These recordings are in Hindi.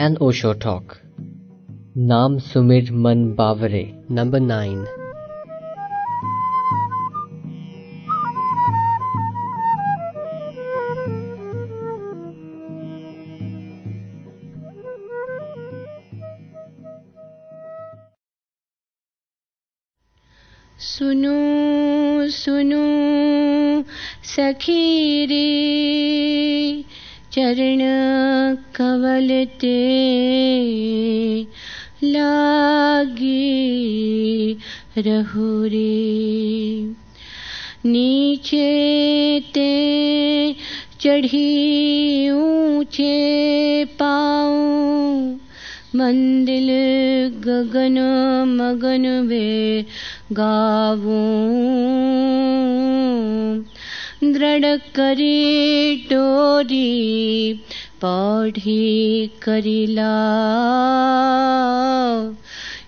An Osho Talk. Nam Sumir Man Bavare. Number 9. गावूं दृढ़ करी डोरी पौढ़ी करिला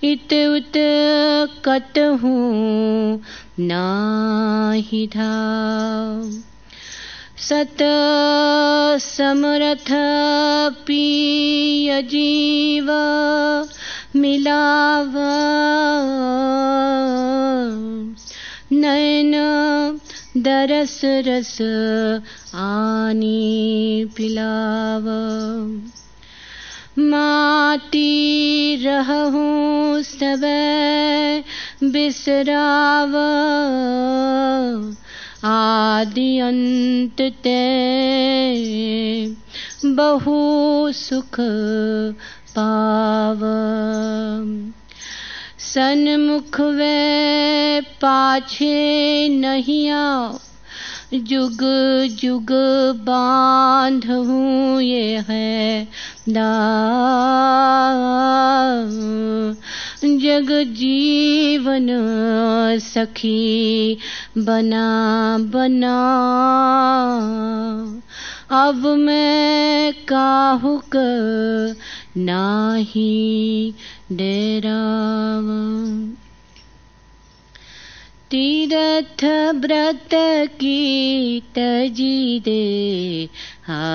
इत उत कत हूँ नाही सत समरथ पीय जीव मिलाव। नयन दरस रस आनी पिलाव। माती रहूँ सब बिसराव। आदि अंत ते बहु सुख पाव सन्मुख वे पाछे नहीं आओ। जुग जुग बाँध हूँ ये है जग जीवन सखी बना बना। अब मैं काहुक नाही डेराव। तीरथ व्रत की तजी दे हा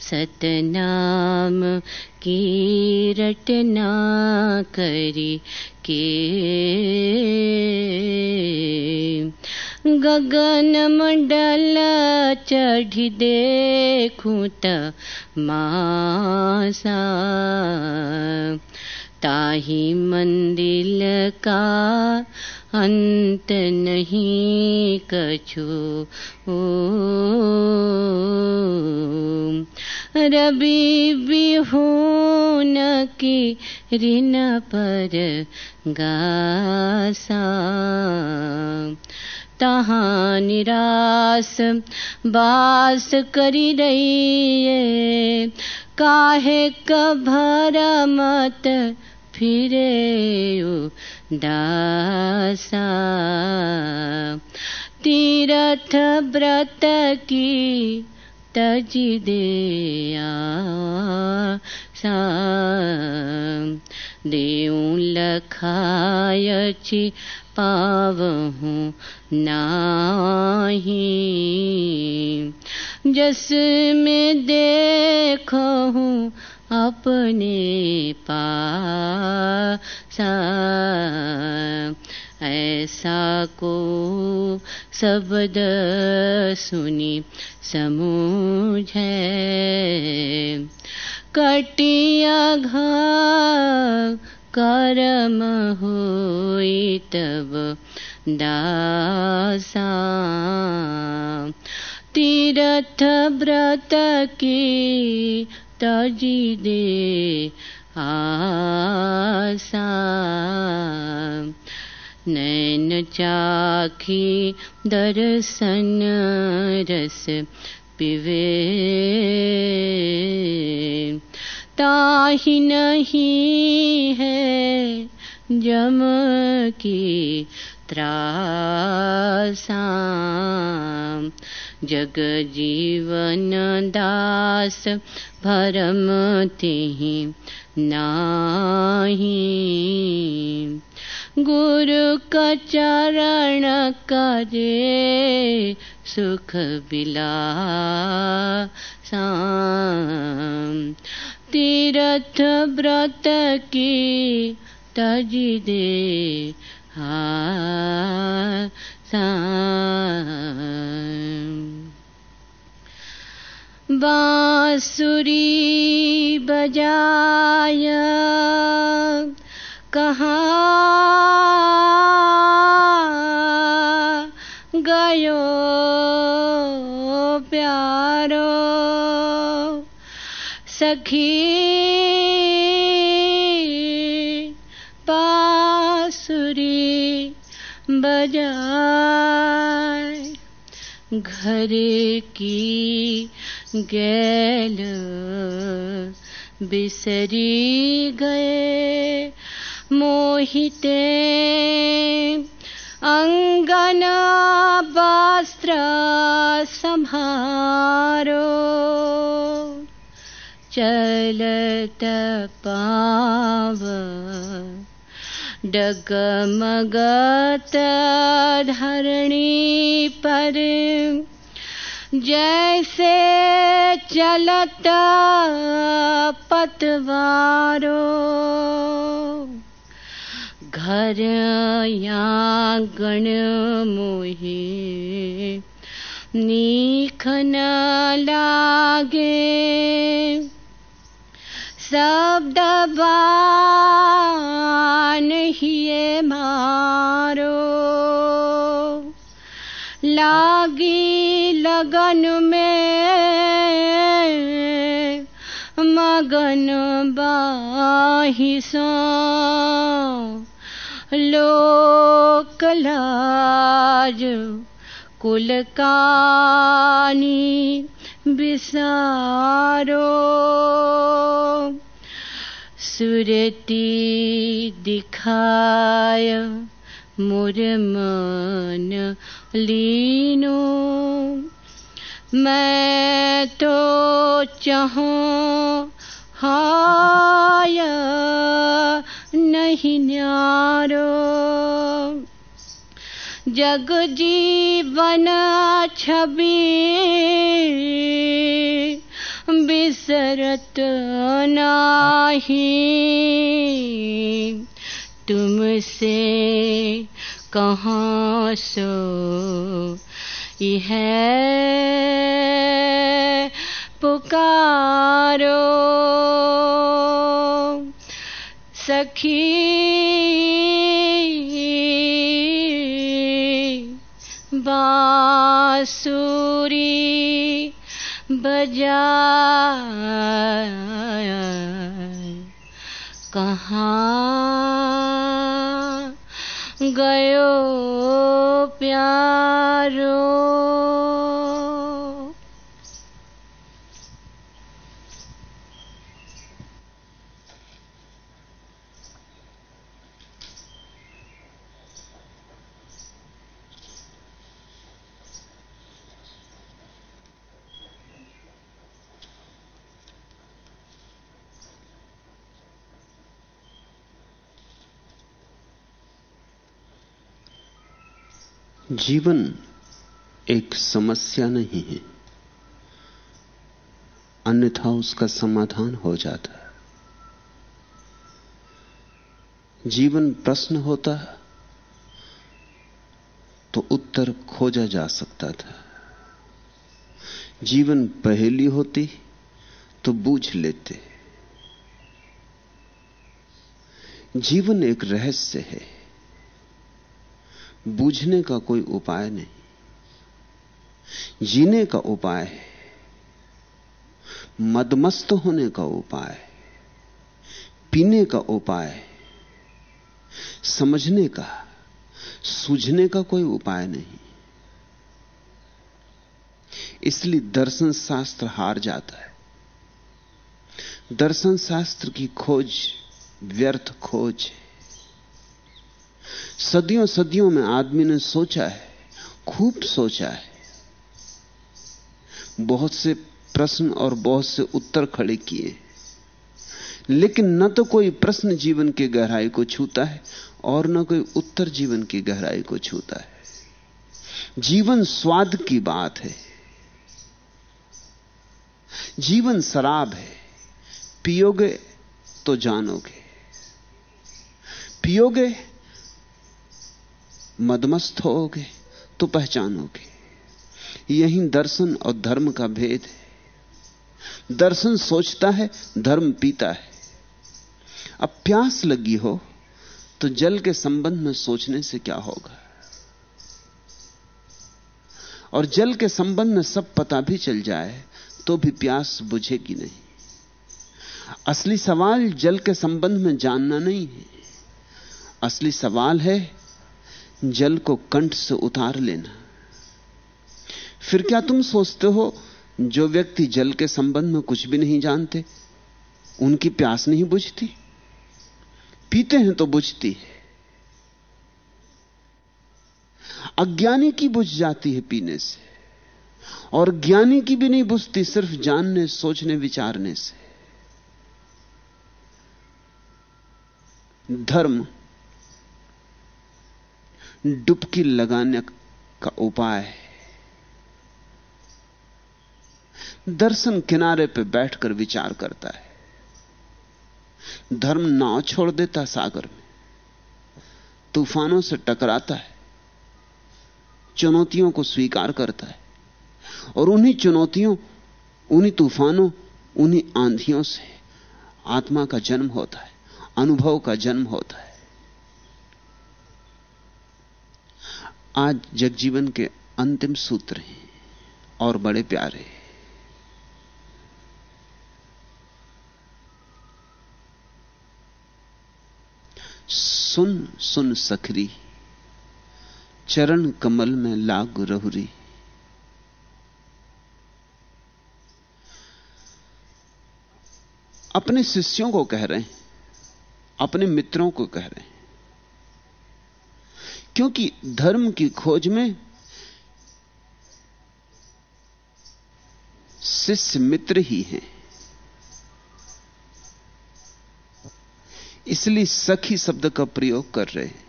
सतनाम की रटना करी के गगन मंडल चढ़ी देखूँ त मासा। ताही मंदिल का अंत नहीं कछु। रवि बिहून की ऋण पर गासा। तहाँ निराश बास करी रही काहे कभर मत फिरे दासा। तीरथ व्रत की तजी दे देऊ लखायची पावहूँ नाही। जस में देखूँ अपने पासा ऐसा को शब्द सुनी समूझे कटिया घा कर्म तब दासा तीरथ व्रत की तजी दे आसा नैन चाखी दर्शन रस पिवे। ताही नहीं है जम की त्रासा जग जीवन दास भरम तिहि नाही। गुरु का चरण करे सुख बिला तीरथ व्रत की तजी दे हा बांसुरी बजाय कहाँ गयो प्यारो? सखी पासुरी बजाय घर की गैल बिसरी गए। मोहिते। अंगन वस्त्र संहारो। चलत पाव। डगमगत धरणी पर। जैसे चलत पतवारो। घर या गण मोहे। नीखन लागे। शब्द बान हिए मारो। लागी लगन में मगन बाहिसो। लोक लाज कुल कानी बिसारो। सुरती दिखाय मुर मन लीनो। मैं तो चाहूँ हाय नहीं न्यारो। जग जीवन छवि बिसरत नाही। तुमसे कहाँ सो यह पुकारो। सखी। बांसुरी बजा। कहाँ गयो प्यारो? जीवन एक समस्या नहीं है। अन्यथा उसका समाधान हो जाता है। जीवन प्रश्न होता तो उत्तर खोजा जा सकता था। जीवन पहेली होती तो बूझ लेते। जीवन एक रहस्य है। बूझने का कोई उपाय नहीं। जीने का उपाय है। मदमस्त होने का उपाय पीने का उपाय समझने का, सूझने का कोई उपाय नहीं। इसलिए दर्शन शास्त्र हार जाता है। दर्शन शास्त्र की खोज व्यर्थ खोज है। सदियों सदियों में आदमी ने सोचा है, खूब सोचा है। बहुत से प्रश्न और बहुत से उत्तर खड़े किए। लेकिन न तो कोई प्रश्न जीवन की गहराई को छूता है और न कोई उत्तर जीवन की गहराई को छूता है। जीवन स्वाद की बात है। जीवन शराब है। पियोगे तो जानोगे। पियोगे मदमस्त होगे तो पहचानोगे। यही दर्शन और धर्म का भेद है। दर्शन सोचता है, धर्म पीता है। अब प्यास लगी हो तो जल के संबंध में सोचने से क्या होगा? और जल के संबंध में सब पता भी चल जाए तो भी प्यास बुझेगी नहीं। असली सवाल जल के संबंध में जानना नहीं है। असली सवाल है जल को कंठ से उतार लेना। फिर क्या तुम सोचते हो, जो व्यक्ति जल के संबंध में कुछ भी नहीं जानते, उनकी प्यास नहीं बुझती? पीते हैं तो बुझती है। अज्ञानी की बुझ जाती है पीने से, और ज्ञानी की भी नहीं बुझती, सिर्फ़ जानने, सोचने, विचारने से। धर्म डुबकी लगाने का उपाय है। दर्शन किनारे पर बैठकर विचार करता है। धर्म नाव छोड़ देता सागर में। तूफानों से टकराता है। चुनौतियों को स्वीकार करता है। और उन्हीं चुनौतियों, उन्हीं तूफानों, उन्हीं आंधियों से आत्मा का जन्म होता है, अनुभव का जन्म होता है। आज जगजीवन के अंतिम सूत्र हैं और बड़े प्यारे सुन सुन सखरी, चरण कमल में लाग रहुरी। अपने शिष्यों को कह रहे हैं, अपने मित्रों को कह रहे हैं। क्योंकि धर्म की खोज में शिष्य मित्र ही हैं। इसलिए सखी शब्द का प्रयोग कर रहे हैं।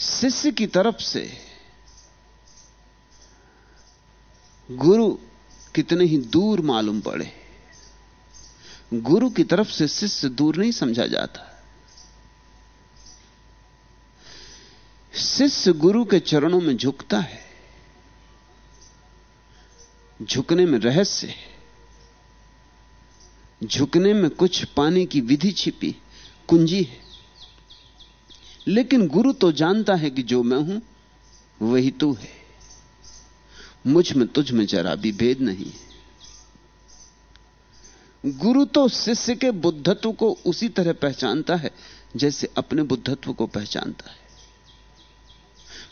शिष्य की तरफ़ से गुरु कितने ही दूर मालूम पड़े। गुरु की तरफ़ से शिष्य दूर नहीं समझा जाता। शिष्य गुरु के चरणों में झुकता है, झुकने में रहस्य है, झुकने में कुछ पाने की विधि छिपी, कुंजी है। लेकिन गुरु तो जानता है कि जो मैं हूँ, वही तू है। मुझमें तुझ में जरा भी भेद नहीं गुरु तो शिष्य के बुद्धत्व को उसी तरह पहचानता है, जैसे अपने बुद्धत्व को पहचानता है।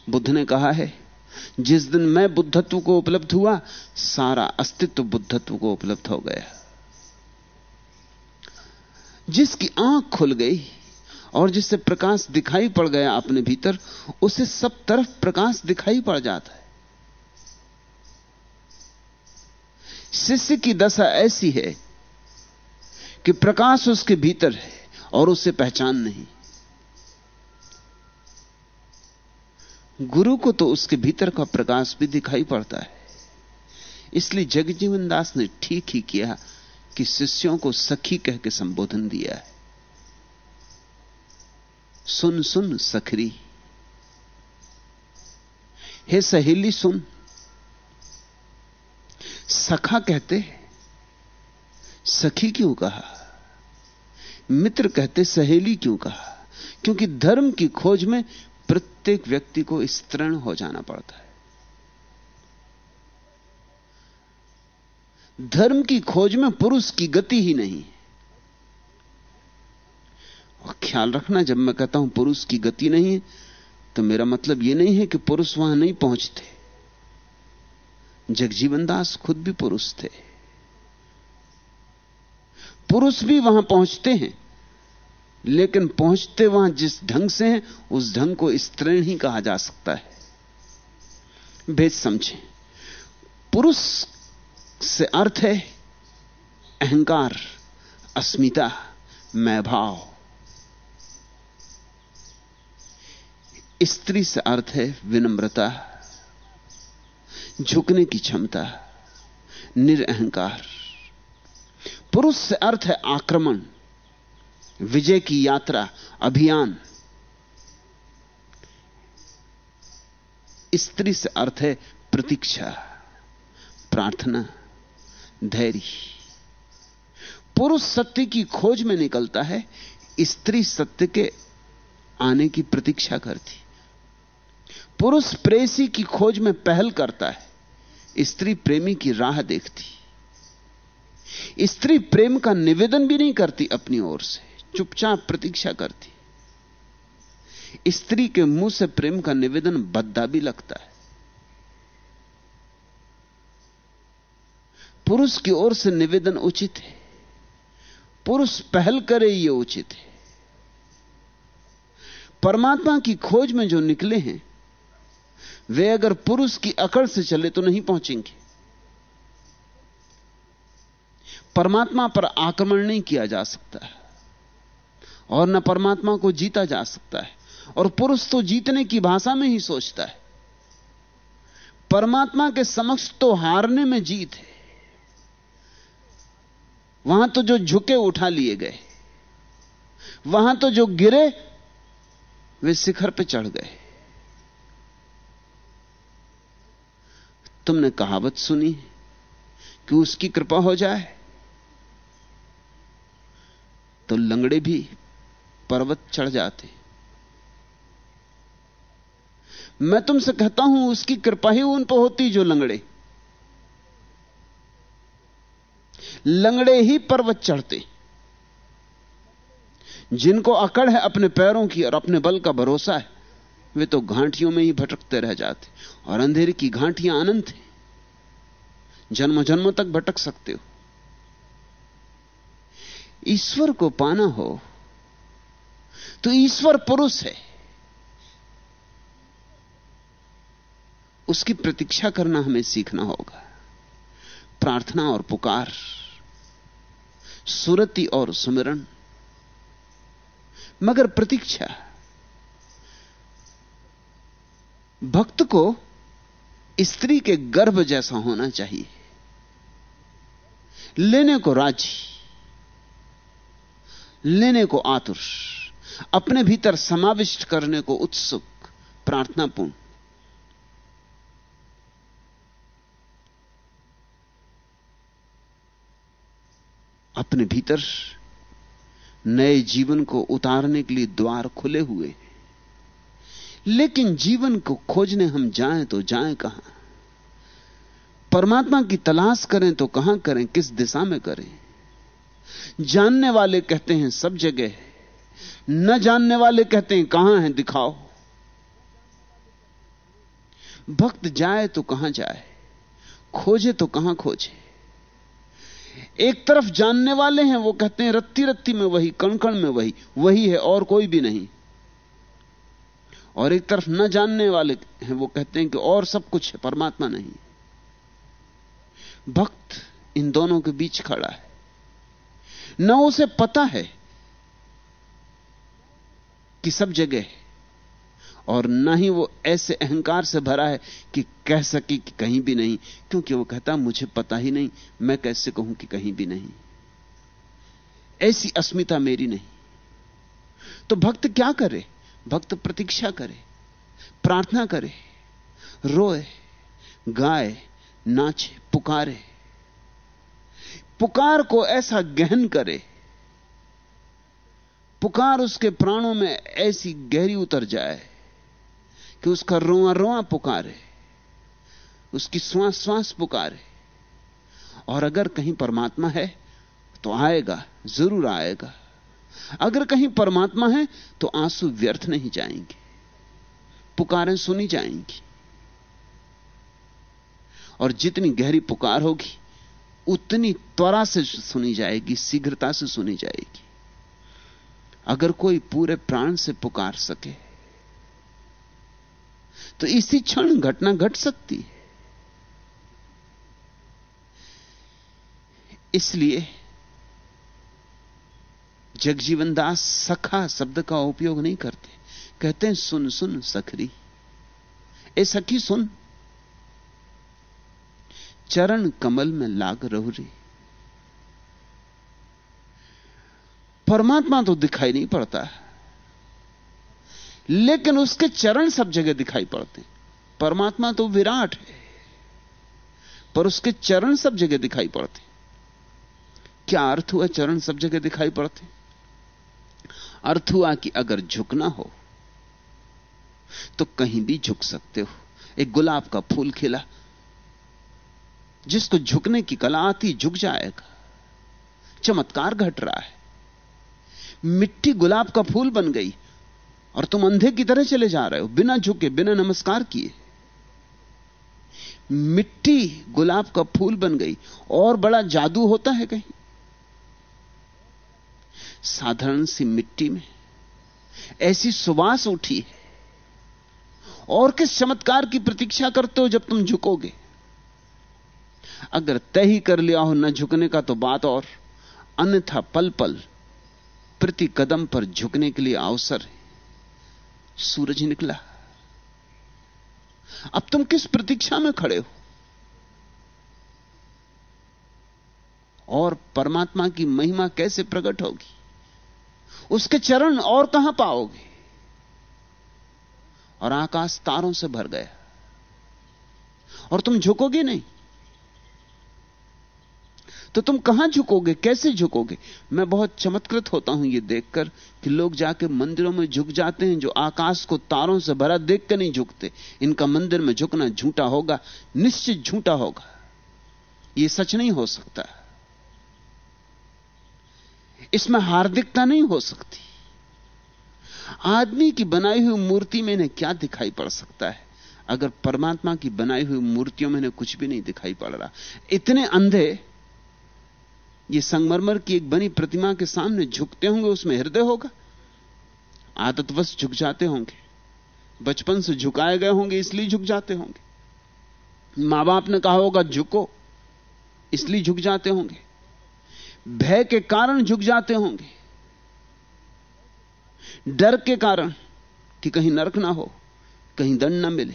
बुद्ध ने कहा है, जिस दिन मैं बुद्धत्व को उपलब्ध हुआ, सारा अस्तित्व बुद्धत्व को उपलब्ध हो गया। जिसकी आँख खुल गई और जिससे प्रकाश दिखाई पड़ गया अपने भीतर, उसे सब तरफ़ प्रकाश दिखाई पड़ जाता है। शिष्य की दशा ऐसी है कि प्रकाश उसके भीतर है और उसे पहचान नहीं। गुरु को तो उसके भीतर का प्रकाश भी दिखाई पड़ता है। इसलिए जगजीवन दास ने ठीक ही किया कि शिष्यों को सखी कह के संबोधन दिया है। सुन सुन सखरी। हे सहेली सुन। सखा कहते, सखी क्यों कहा? मित्र कहते, सहेली क्यों कहा? क्योंकि धर्म की खोज में प्रत्येक व्यक्ति को स्तृण हो जाना पड़ता है। धर्म की खोज में पुरुष की गति ही नहीं और ख्याल रखना, जब मैं कहता हूँ पुरुष की गति नहीं है तो मेरा मतलब यह नहीं है कि पुरुष वहाँ नहीं पहुँचते। जगजीवन दास खुद भी पुरुष थे। पुरुष भी वहाँ पहुँचते हैं। लेकिन पहुँचते वहाँ जिस ढंग से हैं, उस ढंग को स्त्रीण ही कहा जा सकता है। भेद समझे। पुरुष से अर्थ है अहंकार, अस्मिता मैं भाव स्त्री से अर्थ है विनम्रता, झुकने की क्षमता, निरअहकार। पुरुष से अर्थ है आक्रमण विजय की यात्रा, अभियान। स्त्री से अर्थ है प्रतीक्षा, प्रार्थना, धैर्य। पुरुष सत्य की खोज में निकलता है, स्त्री सत्य के आने की प्रतीक्षा करती। पुरुष प्रेसी की खोज में पहल करता है, स्त्री प्रेमी की राह देखती। स्त्री प्रेम का निवेदन भी नहीं करती अपनी ओर से। चुपचाप प्रतीक्षा करती। स्त्री के मुँह से प्रेम का निवेदन बद्दा भी लगता है। पुरुष की ओर से निवेदन उचित है। पुरुष पहल करे, ये उचित है। परमात्मा की खोज में जो निकले हैं, वे अगर पुरुष की अकड़ से चले तो नहीं पहुँचेंगे। परमात्मा पर आक्रमण नहीं किया जा सकता और न परमात्मा को जीता जा सकता है। और पुरुष तो जीतने की भाषा में ही सोचता है। परमात्मा के समक्ष तो हारने में जीत है। वहाँ तो जो झुके उठा लिए गए, वहाँ तो जो गिरे, वे शिखर पे चढ़ गए। तुमने कहावत सुनी कि उसकी कृपा हो जाए तो लंगड़े भी पर्वत चढ़ जाते। मैं तुमसे कहता हूँ, उसकी कृपा ही उन पर होती जो लंगड़े। लंगड़े ही पर्वत चढ़ते। जिनको अकड़ है अपने पैरों की और अपने बल का भरोसा है, वे तो घाटियों में ही भटकते रह जाते और अंधेरे की घाटियाँ अनंत हैं। जन्म जन्मों तक भटक सकते हो। ईश्वर को पाना हो तो ईश्वर पुरुष है। उसकी प्रतीक्षा करना हमें सीखना होगा। प्रार्थना और पुकार, सुरति और सुमिरन, मगर प्रतीक्षा। भक्त को स्त्री के गर्भ जैसा होना चाहिए, लेने को राज़ी, लेने को आतुर। अपने भीतर समाविष्ट करने को उत्सुक, प्रार्थनापूर्ण। अपने भीतर नए जीवन को उतारने के लिए द्वार खुले हुए लेकिन जीवन को खोजने हम जाएँ तो जाएँ कहाँ? परमात्मा की तलाश करें तो कहाँ करें? किस दिशा में करें? जानने वाले कहते हैं सब जगह न जानने वाले कहते हैं, कहाँ है? दिखाओ। भक्त जाए तो कहाँ जाए, खोजे तो कहाँ खोजे। एक तरफ़ जानने वाले हैं, वो कहते हैं, रत्ती रत्ती में वही कण कण में वही वही है, और कोई भी नहीं। और एक तरफ़ न जानने वाले हैं, वो कहते हैं कि और सब कुछ है, परमात्मा नहीं। भक्त इन दोनों के बीच खड़ा है। न उसे पता है कि सब जगह और न ही वो ऐसे अहंकार से भरा है कि कह सके कि कहीं भी नहीं, क्योंकि वो कहता, मुझे पता ही नहीं, मैं कैसे कहूँ कि कहीं भी नहीं। ऐसी अस्मिता मेरी नहीं। तो भक्त क्या करे? भक्त प्रतीक्षा करे, प्रार्थना करे, रोए, गाए, नाचे, पुकारे। पुकार को ऐसा गहन करे पुकार उसके प्राणों में ऐसी गहरी उतर जाए कि उसका रोआ रोआ पुकारे, उसकी श्वास श्वास पुकारे। और अगर कहीं परमात्मा है तो आएगा, ज़रूर आएगा। अगर कहीं परमात्मा है तो आँसू व्यर्थ नहीं जाएँगे, पुकारें सुनी जाएँगी। और जितनी गहरी पुकार होगी, उतनी त्वरा से सुनी जाएगी, शीघ्रता से सुनी जाएगी। अगर कोई पूरे प्राण से पुकार सके तो इसी क्षण घटना घट सकती है। इसलिए जगजीवन दास सखा शब्द का उपयोग नहीं करते। कहते हैं, सुन सुन, सखरी। ए, सखी, सुन। चरण कमल में लाग रहुरी। परमात्मा तो दिखाई नहीं पड़ता। है लेकिन उसके चरण सब जगह दिखाई पड़ते। परमात्मा तो विराट है, पर उसके चरण सब जगह दिखाई पड़ते। क्या अर्थ हुआ चरण सब जगह दिखाई पड़ते? अर्थ हुआ कि अगर झुकना हो तो कहीं भी झुक सकते हो। एक गुलाब का फूल खिला, जिसको झुकने की कला आती झुक जाएगा। चमत्कार घट रहा है। मिट्टी गुलाब का फूल बन गई और तुम अंधे की तरह चले जा रहे हो, बिना झुके, बिना नमस्कार किए। मिट्टी गुलाब का फूल बन गई, और बड़ा जादू होता है कहीं। साधारण सी मिट्टी में ऐसी सुवास उठी है। और किस चमत्कार की प्रतीक्षा करते हो जब तुम झुकोगे? अगर तय ही कर लिया हो न झुकने का तो बात और, अन्यथा पल पल प्रति कदम पर झुकने के लिए अवसर है। सूरज निकला। अब तुम किस प्रतीक्षा में खड़े हो? और परमात्मा की महिमा कैसे प्रकट होगी? उसके चरण और कहाँ पाओगे? और आकाश तारों से भर गया। और तुम झुकोगे नहीं? तो तुम कहाँ झुकोगे? कैसे झुकोगे? मैं बहुत चमत्कृत होता हूँ यह देखकर कि लोग जाके मंदिरों में झुक जाते हैं, जो आकाश को तारों से भरा देख कर नहीं झुकते। इनका मंदिर में झुकना झूठा होगा, निश्चित झूठा होगा। यह सच नहीं हो सकता। इसमें हार्दिकता नहीं हो सकती। आदमी की बनाई हुई मूर्ति में इन्हें क्या दिखाई पड़ सकता है? अगर परमात्मा की बनाई हुई मूर्तियों में कुछ भी नहीं दिखाई पड़ रहा। इतने अंधे ये संगमरमर की एक बनी प्रतिमा के सामने झुकते होंगे, उसमें हृदय होगा। आदतवश झुक जाते होंगे। बचपन से झुकाए गए होंगे, इसलिए झुक जाते होंगे। माँ बाप ने कहा होगा, झुको। इसलिए झुक जाते होंगे। भय के कारण झुक जाते होंगे। डर के कारण कि कहीं नरक ना हो, कहीं दंड ना मिले,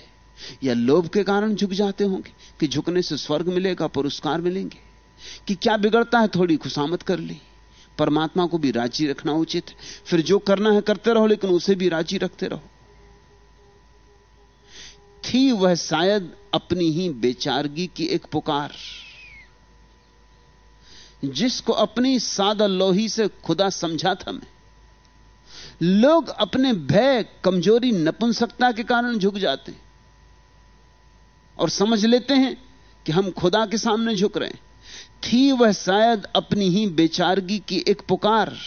या लोभ के कारण झुक जाते होंगे कि झुकने से स्वर्ग मिलेगा, पुरस्कार मिलेंगे। कि क्या बिगड़ता है थोड़ी खुशामत कर ली। परमात्मा को भी राज़ी रखना उचित है। फिर जो करना है करते रहो, लेकिन उसे भी राज़ी रखते रहो। थी वह शायद अपनी ही बेचारगी की एक पुकार, जिसको अपनी सादा लोही से खुदा समझा था मैं। लोग अपने भय, कमज़ोरी, नपुंसकता के कारण झुक जाते और समझ लेते हैं कि हम खुदा के सामने झुक रहे हैं। थी वह शायद अपनी ही बेचारगी की एक पुकार,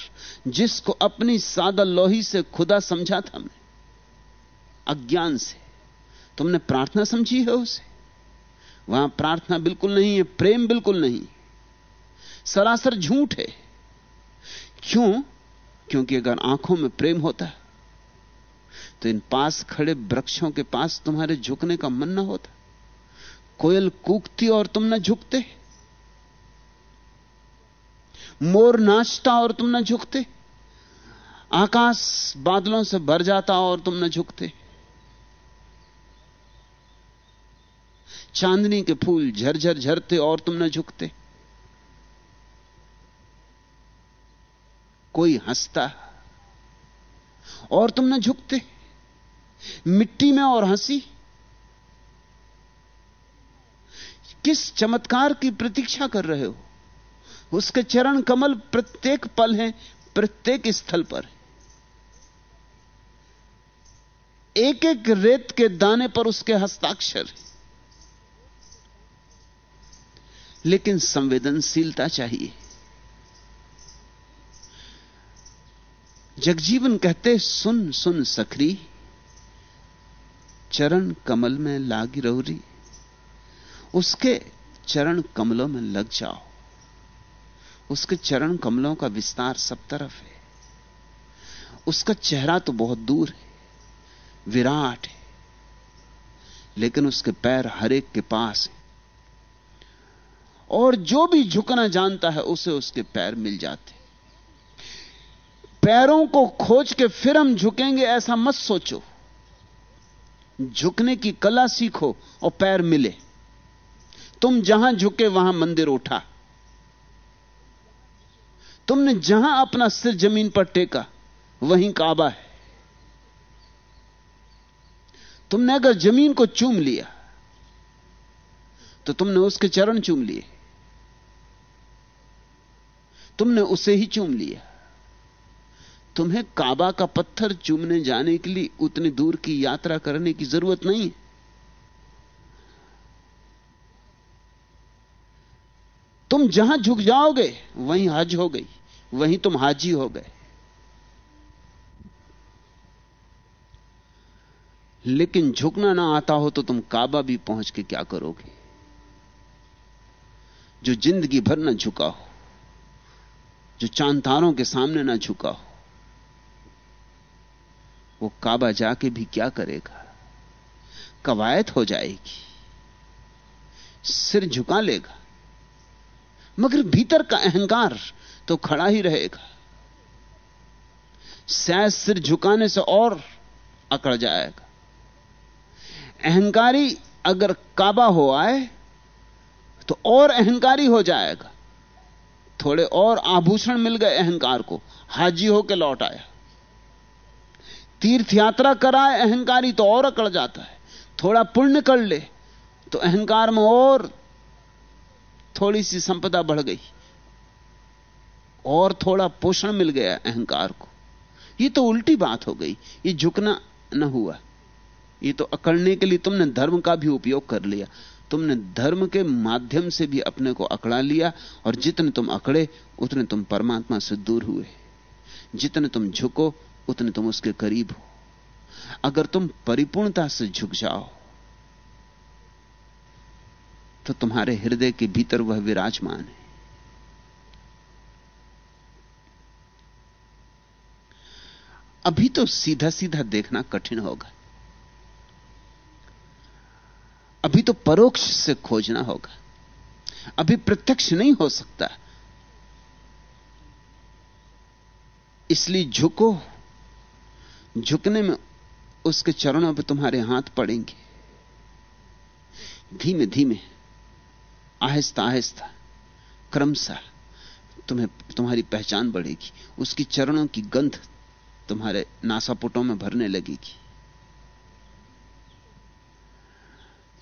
जिसको अपनी सादा लोही से खुदा समझा था मैं अज्ञान से। तुमने प्रार्थना समझी है उसे? वहाँ प्रार्थना बिल्कुल नहीं है, प्रेम बिल्कुल नहीं। सरासर झूठ है। क्यों? क्योंकि अगर आँखों में प्रेम होता है तो इन पास खड़े वृक्षों के पास तुम्हारे झुकने का मन ना होता। कोयल कूकती और तुम ना झुकते। मोर नाचता और तुम ना झुकते। आकाश बादलों से भर जाता और तुम न झुकते। चांदनी के फूल झरझर झरते और तुम न झुकते। कोई हंसता और तुम न झुकते। मिट्टी में और हँसी। किस चमत्कार की प्रतीक्षा कर रहे हो? उसके चरण कमल प्रत्येक पल हैं, प्रत्येक स्थल पर एक एक रेत के दाने पर उसके हस्ताक्षर लेकिन संवेदनशीलता चाहिए। जगजीवन कहते, सुन सुन सखरी चरण कमल में लागी रौरी, उसके चरण कमलों में लग जाओ। उसके चरण कमलों का विस्तार सब तरफ़ है। उसका चेहरा तो बहुत दूर है, विराट है, लेकिन उसके पैर हर एक के पास है। और जो भी झुकना जानता है, उसे उसके पैर मिल जाते पैरों को खोज के फिर हम झुकेंगे, ऐसा मत सोचो। झुकने की कला सीखो और पैर मिले। तुम जहाँ झुके, वहाँ मंदिर उठा। तुमने जहाँ अपना सिर ज़मीन पर टेका, वहीं काबा है। तुमने अगर ज़मीन को चूम लिया तो तुमने उसके चरण चूम लिए। तुमने उसे ही चूम लिया। तुम्हें काबा का पत्थर चूमने जाने के लिए उतनी दूर की यात्रा करने की ज़रूरत नहीं तुम जहाँ झुक जाओगे, वहीं हज हो गई। वहीं तुम हाजी हो गए। लेकिन झुकना ना आता हो तो तुम काबा भी पहुँच के क्या करोगे? जो ज़िंदगी भर ना झुका हो, जो चांतारों के सामने ना झुका हो, वो काबा जाके भी क्या करेगा? कवायत हो जाएगी, सिर झुका लेगा, मगर भीतर का अहंकार तो खड़ा ही रहेगा। शायद सिर झुकाने से और अकड़ जाएगा। अहंकारी अगर काबा हो आए तो और अहंकारी हो जाएगा। थोड़े और आभूषण मिल गए अहंकार को, हाजी होकर लौट आया। तीर्थ यात्रा कराए अहंकारी तो और अकड़ जाता है। थोड़ा पुण्य कर ले तो अहंकार में और थोड़ी सी संपदा बढ़ गई। और थोड़ा पोषण मिल गया अहंकार को। ये तो उल्टी बात हो गई। ये झुकना न हुआ। ये तो अकड़ने के लिए तुमने धर्म का भी उपयोग कर लिया। तुमने धर्म के माध्यम से भी अपने को अकड़ा लिया और जितने तुम अकड़े, उतने तुम परमात्मा से दूर हुए। जितने तुम झुको, उतने तुम उसके करीब हो। अगर तुम परिपूर्णता से झुक जाओ तो तुम्हारे हृदय के भीतर वह विराजमान है। अभी तो सीधा सीधा देखना कठिन होगा। अभी तो परोक्ष से खोजना होगा। अभी प्रत्यक्ष नहीं हो सकता। इसलिए झुको। झुकने में उसके चरणों पर तुम्हारे हाथ पड़ेंगे। धीमे धीमे आहिस्ता आहिस्ता, क्रमशः तुम्हें, तुम्हारी पहचान बढ़ेगी। उसकी चरणों की गंध तुम्हारे नासापुटों में भरने लगेगी।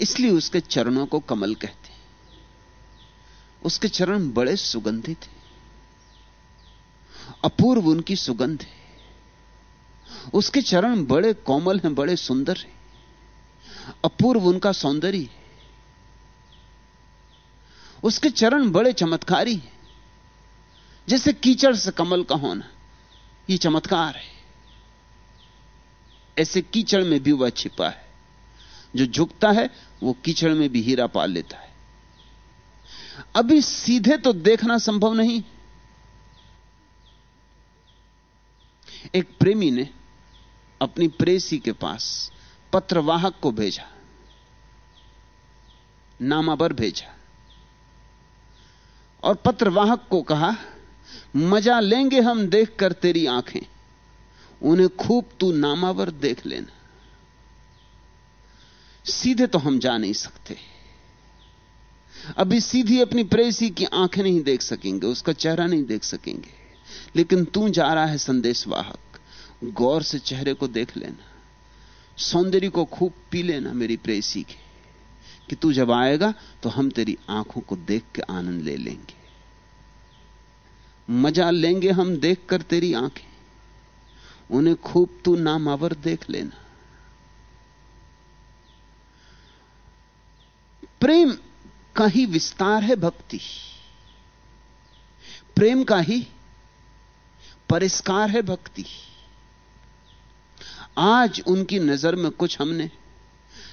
इसलिए उसके चरणों को कमल कहते हैं। उसके चरण बड़े सुगंधित हैं। अपूर्व उनकी सुगंध है। उसके चरण बड़े कोमल हैं, बड़े सुंदर हैं। अपूर्व उनका सौंदर्य है। उसके चरण बड़े चमत्कारी हैं। जैसे कीचड़ से कमल का होना यह चमत्कार है। ऐसे कीचड़ में भी वह छिपा है। जो झुकता है, वो कीचड़ में भी हीरा पाल लेता है। अभी सीधे तो देखना संभव नहीं। एक प्रेमी ने अपनी प्रेसी के पास पत्रवाहक को भेजा नामाबर भेजा, और पत्रवाहक को कहा, मज़ा लेंगे हम देखकर तेरी आँखें। उन्हें खूब तू नामावर देख लेना। सीधे तो हम जा नहीं सकते। अभी सीधी अपनी प्रेसी की आँखें नहीं देख सकेंगे, उसका चेहरा नहीं देख सकेंगे। लेकिन तू जा रहा है संदेशवाहक। गौर से चेहरे को देख लेना। सौंदर्य को खूब पी लेना मेरी प्रेसी के। कि तू जब आएगा तो हम तेरी आँखों को देख के आनंद ले लेंगे। मज़ा लेंगे हम देखकर तेरी आँखें। उन्हें खूब तू नामावर देख लेना। प्रेम का ही विस्तार है भक्ति। प्रेम का ही परिष्कार है भक्ति। आज उनकी नज़र में कुछ हमने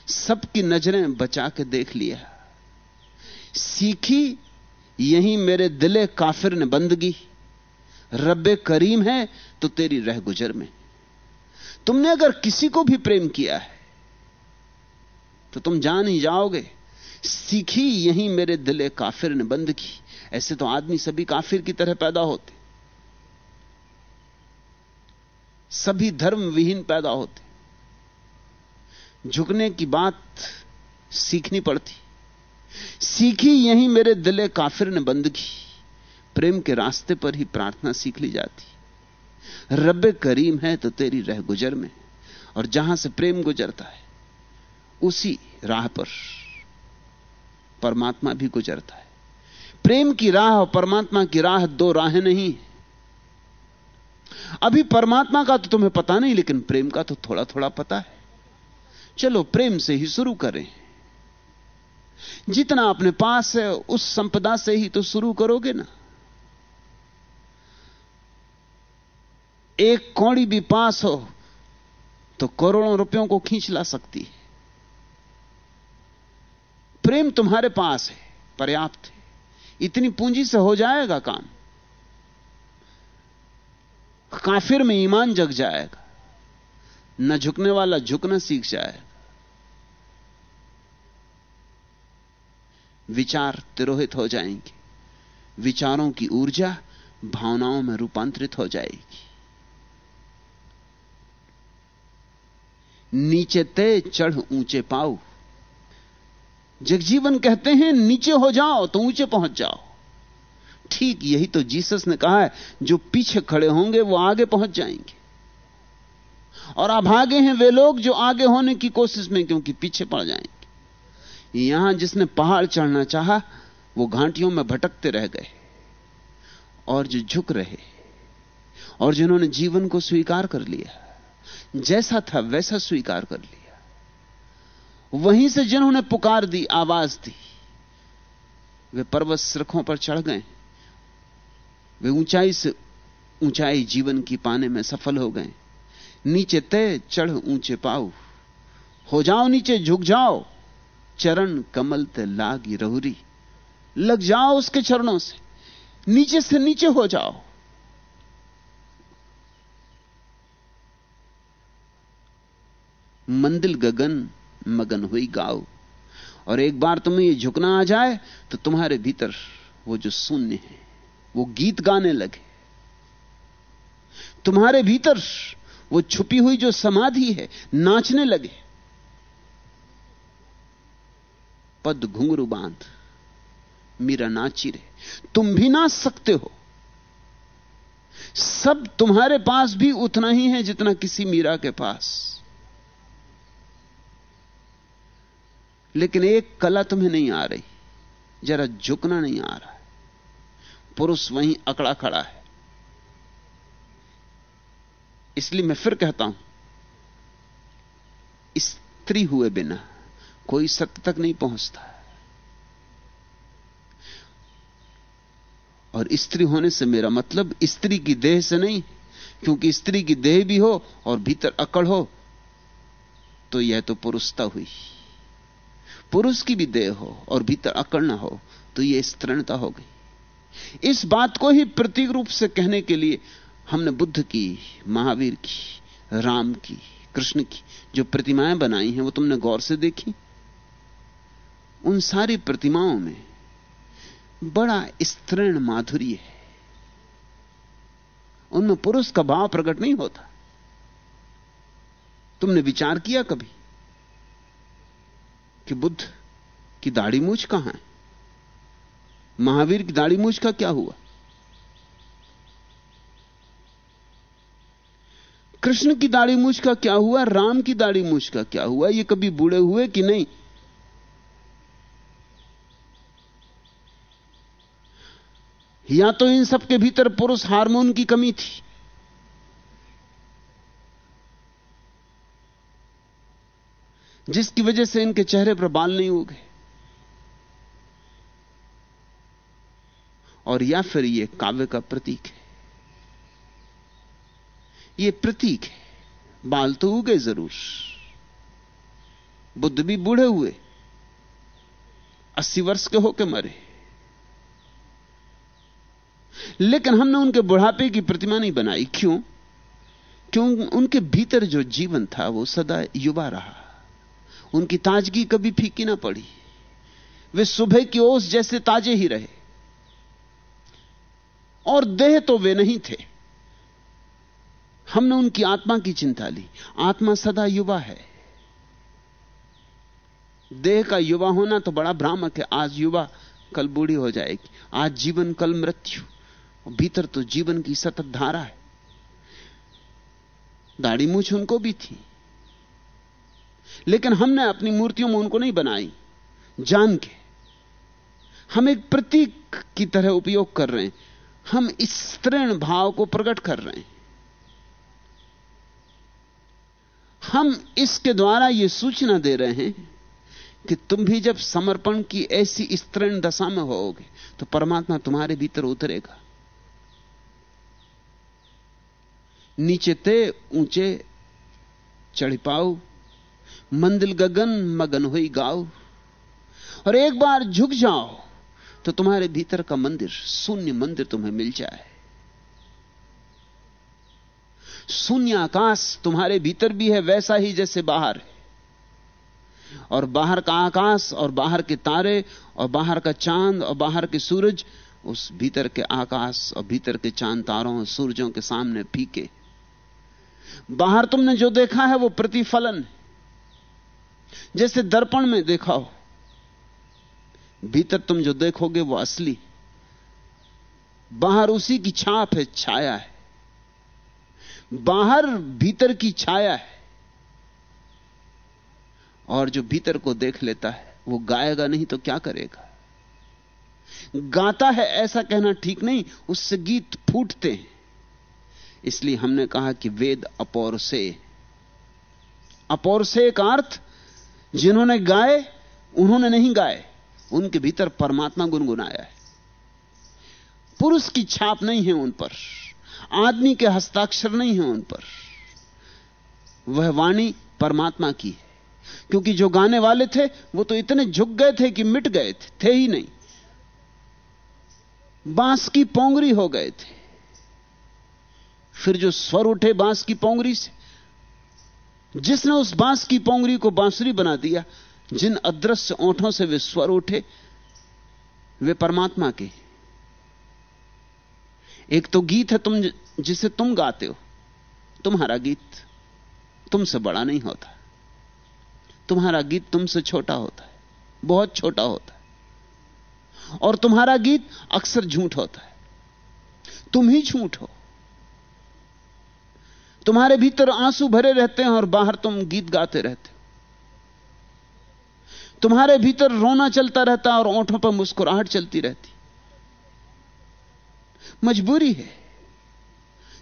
सबकी नज़रें बचा के देख लिया। सीखी, यही मेरे दिले काफिर ने बंदगी। रब्बे करीम है तो तेरी रह गुजर में। तुमने अगर किसी को भी प्रेम किया है तो तुम जान ही जाओगे, सीखी यही मेरे दिले काफिर ने बंद की। ऐसे तो आदमी सभी काफिर की तरह पैदा होते। सभी धर्म विहीन पैदा होते। झुकने की बात सीखनी पड़ती। सीखी यही मेरे दिले काफिर ने बंदगी प्रेम के रास्ते पर ही प्रार्थना सीख ली जाती। रब करीम है तो तेरी रह गुजर में, और जहाँ से प्रेम गुजरता है, उसी राह पर परमात्मा भी गुजरता है। प्रेम की राह और परमात्मा की राह दो राहें नहीं है। अभी परमात्मा का तो तुम्हें पता नहीं, लेकिन प्रेम का तो थोड़ा थोड़ा पता है। चलो प्रेम से ही शुरू करें। जितना अपने पास है, उस संपदा से ही तो शुरू करोगे ना। एक कौड़ी भी पास हो तो करोड़ों रुपयों को खींच ला सकती है। प्रेम तुम्हारे पास है, पर्याप्त है। इतनी पूंजी से हो जाएगा काम। काफिर में ईमान जग जाएगा। न झुकने वाला झुकना सीख जाएगा। विचार तिरोहित हो जाएँगे। विचारों की ऊर्जा भावनाओं में रूपांतरित हो जाएगी। नीचे ते चढ़ ऊँचे पाऊ जगजीवन कहते हैं, नीचे हो जाओ तो ऊँचे पहुँच जाओ। ठीक यही तो जीसस ने कहा है, जो पीछे खड़े होंगे वो आगे पहुँच जाएँगे। और अभागे हैं वे लोग जो आगे होने की कोशिश में, क्योंकि पीछे पड़ जाएँगे। यहाँ जिसने पहाड़ चढ़ना चाहा, वो घाटियों में भटकते रह गए। और जो झुक रहे, और जिन्होंने जीवन को स्वीकार कर लिया जैसा था वैसा स्वीकार कर लिया। वहीं से जिन्होंने पुकार दी, आवाज़ दी, वे पर्वत सिरखों पर चढ़ गए। वे ऊंचाई से ऊंचाई जीवन की पाने में सफल हो गए। नीचे तय, चढ़ ऊँचे पाओ हो जाओ नीचे, झुक जाओ। चरण कमल ते लागी रहुरी। लग जाओ उसके चरणों से। नीचे से नीचे हो जाओ। मंदिल गगन मगन हुई गाओ। और एक बार तुम्हें ये झुकना आ जाए तो तुम्हारे भीतर वो जो शून्य है, वो गीत गाने लगे। तुम्हारे भीतर वो छुपी हुई जो समाधि है, नाचने लगे। पद घुंगरू बाँध, मीरा नाची रहे। तुम भी नाच सकते हो। सब तुम्हारे पास भी उतना ही है जितना किसी मीरा के पास। लेकिन एक कला तुम्हें नहीं आ रही। जरा झुकना नहीं आ रहा पुरुष वहीं अकड़ा खड़ा है। इसलिए मैं फिर कहता हूँ, स्त्री हुए बिना कोई सत्य तक नहीं पहुँचता। और स्त्री होने से मेरा मतलब स्त्री की देह से नहीं, क्योंकि स्त्री की देह भी हो और भीतर अकड़ हो तो यह तो पुरुषता हुई। पुरुष की भी देह हो और भीतर अकड़ ना हो तो यह स्तृणता हो गई। इस बात को ही प्रतीक रूप से कहने के लिए हमने बुद्ध की, महावीर की, राम की, कृष्ण की जो प्रतिमाएँ बनाई हैं, वो तुमने गौर से देखी। उन सारी प्रतिमाओं में बड़ा स्तृण माधुर्य है। उनमें पुरुष का भाव प्रकट नहीं होता। तुमने विचार किया कभी? कि बुद्ध की दाढ़ी मूछ कहाँ है? महावीर की दाढ़ी मूछ का क्या हुआ? कृष्ण की दाढ़ी मूछ का क्या हुआ? राम की दाढ़ी मूछ का क्या हुआ? ये कभी बूढ़े हुए कि नहीं? या तो इन सब के भीतर पुरुष हार्मोन की कमी थी। जिसकी वजह से इनके चेहरे पर बाल नहीं उगे और या फिर यह काव्य का प्रतीक है। यह प्रतीक है। बाल तो उगे ज़रूर। बुद्ध भी बूढ़े हुए। अस्सी वर्ष के होके मरे। लेकिन हमने उनके बुढ़ापे की प्रतिमा नहीं बनाई। क्यों? क्यों? उनके भीतर जो जीवन था वो सदा युवा रहा। उनकी ताजगी कभी फीकी ना पड़ी। वे सुबह की ओस जैसे ताजे ही रहे। और देह तो वे नहीं थे। हमने उनकी आत्मा की चिंता ली। आत्मा सदा युवा है। देह का युवा होना तो बड़ा भ्रामक है। आज युवा कल बूढ़ी हो जाएगी। आज जीवन कल मृत्यु। भीतर तो जीवन की सतत धारा है। दाढ़ी मूछ उनको भी थी। लेकिन हमने अपनी मूर्तियों में उनको नहीं बनाई। जान के। हम एक प्रतीक की तरह उपयोग कर रहे हैं। हम इस तृण भाव को प्रकट कर रहे हैं। हम इसके द्वारा यह सूचना दे रहे हैं कि तुम भी जब समर्पण की ऐसी स्तृण दशा में होोगे तो परमात्मा तुम्हारे भीतर उतरेगा। नीचे ते, ऊँचे, चढ़ पाओ। मंदिल गगन मगन हुई गाओ। और एक बार झुक जाओ तो तुम्हारे भीतर का मंदिर, शून्य मंदिर तुम्हें मिल जाए। शून्य आकाश तुम्हारे भीतर भी है, वैसा ही जैसे बाहर है। और बाहर का आकाश, और बाहर के तारे, और बाहर का चाँद, और बाहर के सूरज, उस भीतर के आकाश, और भीतर के चाँद तारों और सूरजों के सामने फीके। बाहर तुमने जो देखा है, वो प्रतिफलन है। जैसे दर्पण में देखा हो। भीतर तुम जो देखोगे वो असली। बाहर उसी की छाप है, छाया है। बाहर भीतर की छाया है। और जो भीतर को देख लेता है, वो गाएगा नहीं तो क्या करेगा? गाता है ऐसा कहना ठीक नहीं, उससे गीत फूटते हैं। इसलिए हमने कहा कि वेद अपौर से अपौर से का अर्थ जिन्होंने गाए, उन्होंने नहीं गाए, उनके भीतर परमात्मा गुनगुनाया है। पुरुष की छाप नहीं है उन पर, आदमी के हस्ताक्षर नहीं है उन पर। वह वाणी परमात्मा की है। क्योंकि जो गाने वाले थे, वो तो इतने झुक गए थे कि मिट गए थे थे ही नहीं। बाँस की पोंगरी हो गए थे। फिर जो स्वर उठे बाँस की पोंगरी से जिसने उस बाँस की पोंगरी को बांसुरी बना दिया, जिन अदृश्य ओंठों से वे स्वर उठे, वे परमात्मा के। एक तो गीत है तुम जिसे तुम गाते हो, तुम्हारा गीत तुमसे बड़ा नहीं होता। तुम्हारा गीत तुमसे छोटा होता है, बहुत छोटा होता है। और तुम्हारा गीत अक्सर झूठ होता है। तुम ही झूठ हो। तुम्हारे भीतर आँसू भरे रहते हैं और बाहर तुम गीत गाते रहते तुम्हारे भीतर रोना चलता रहता और ओंठों पर मुस्कुराहट चलती रहती मजबूरी है।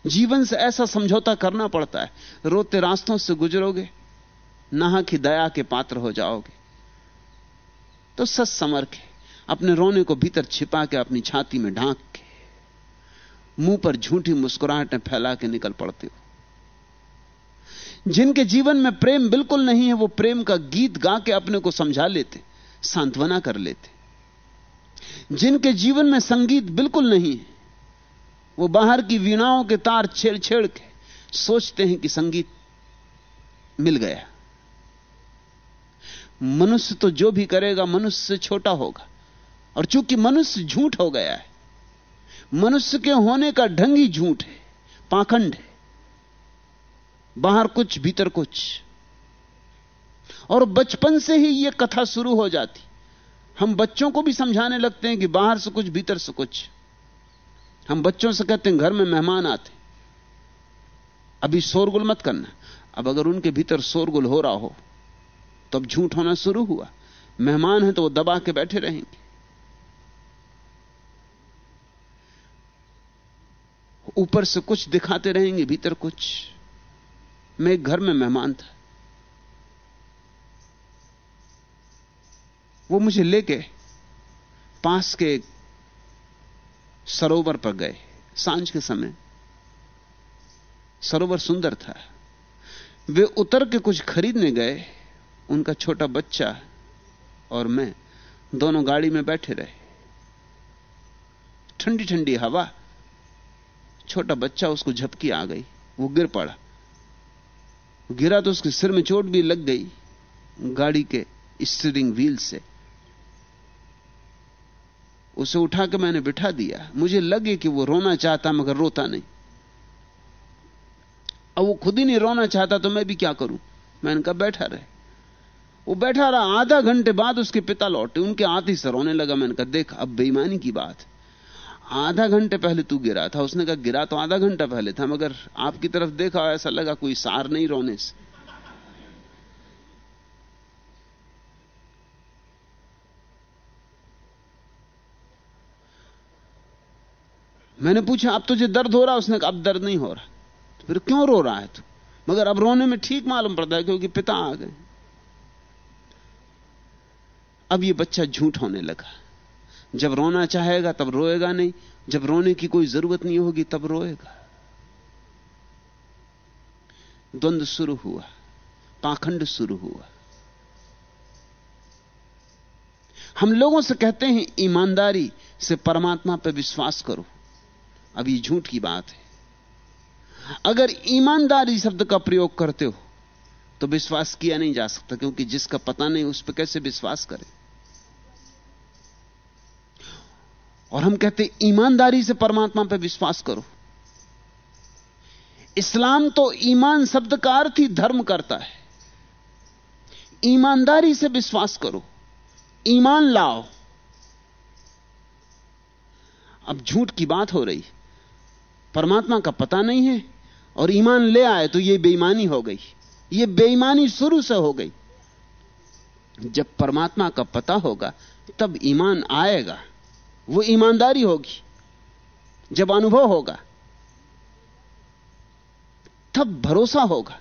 जीवन से ऐसा समझौता करना पड़ता है। रोते रास्तों से गुजरोगे, नाह की दया के पात्र हो जाओगे। तो सच समर के अपने रोने को भीतर छिपा के अपनी छाती में ढांक के मुँह पर झूठी मुस्कुराहटें फैला के निकल पड़ते हो। जिनके जीवन में प्रेम बिल्कुल नहीं है, वो प्रेम का गीत गा के अपने को समझा लेते, सांत्वना कर लेते। जिनके जीवन में संगीत बिल्कुल नहीं है, वो बाहर की वीणाओं के तार छेड़ छेड़ के सोचते हैं कि संगीत मिल गया। मनुष्य तो जो भी करेगा, मनुष्य से छोटा होगा। और चूँकि मनुष्य झूठ हो गया है, मनुष्य के होने का ढंग ही झूठ है, पाखंड है। बाहर कुछ, भीतर कुछ। और बचपन से ही यह कथा शुरू हो जाती। हम बच्चों को भी समझाने लगते हैं कि बाहर से कुछ, भीतर से कुछ। हम बच्चों से कहते हैं, घर में मेहमान आते अभी शोरगुल मत करना। अब अगर उनके भीतर शोरगुल हो रहा हो तो अब झूठ होना शुरू हुआ। मेहमान है तो वो दबा के बैठे रहेंगे। ऊपर से कुछ दिखाते रहेंगे, भीतर कुछ। मैं घर में मेहमान था। वो मुझे लेके पास के सरोवर पर गए। साँझ के समय सरोवर सुंदर था। वे उतर के कुछ खरीदने गए। उनका छोटा बच्चा और मैं दोनों गाड़ी में बैठे रहे। ठंडी ठंडी हवा, छोटा बच्चा उसको झपकी आ गई। वो गिर पड़ा। गिरा तो उसके सिर में चोट भी लग गई गाड़ी के स्टीयरिंग व्हील से। उसे उठा के मैंने बिठा दिया। मुझे लगे कि वो रोना चाहता मगर रोता नहीं। अब वो खुद ही नहीं रोना चाहता तो मैं भी क्या करूँ? मैंने कहा, बैठा रहे। वो बैठा रहा। आधा घंटे बाद उसके पिता लौटे। उनके आते से रोने लगा। मैंने कहा, देख, अब बेईमानी की बात आधा घंटे पहले तू गिरा था। उसने कहा, गिरा तो आधा घंटा पहले था, मगर आपकी तरफ़ देखा, ऐसा लगा कोई सार नहीं रोने से। मैंने पूछा, अब तुझे दर्द हो रहा? उसने कहा, अब दर्द नहीं हो रहा। तो फिर, क्यों रो रहा है तू? मगर अब रोने में ठीक मालूम पड़ता है, क्योंकि पिता आ गए। अब ये बच्चा झूठ होने लगा। जब रोना चाहेगा तब रोएगा नहीं। जब रोने की कोई ज़रूरत नहीं होगी तब रोएगा। द्वंद्व शुरू हुआ, पाखंड शुरू हुआ। हम लोगों से कहते हैं, ईमानदारी से परमात्मा पर विश्वास करो। अब ये झूठ की बात है। अगर ईमानदारी शब्द का प्रयोग करते हो तो विश्वास किया नहीं जा सकता, क्योंकि जिसका पता नहीं उस पर कैसे विश्वास करें? और हम कहते ईमानदारी से परमात्मा पर विश्वास करो। इस्लाम तो ईमान शब्द का अर्थ ही धर्म करता है। ईमानदारी से विश्वास करो, ईमान लाओ। अब झूठ की बात हो रही, परमात्मा का पता नहीं है, और ईमान ले आए तो यह बेईमानी हो गई यह बेईमानी शुरू से हो गई। जब परमात्मा का पता होगा, तब ईमान आएगा। वो ईमानदारी होगी, जब अनुभव होगा, तब भरोसा होगा।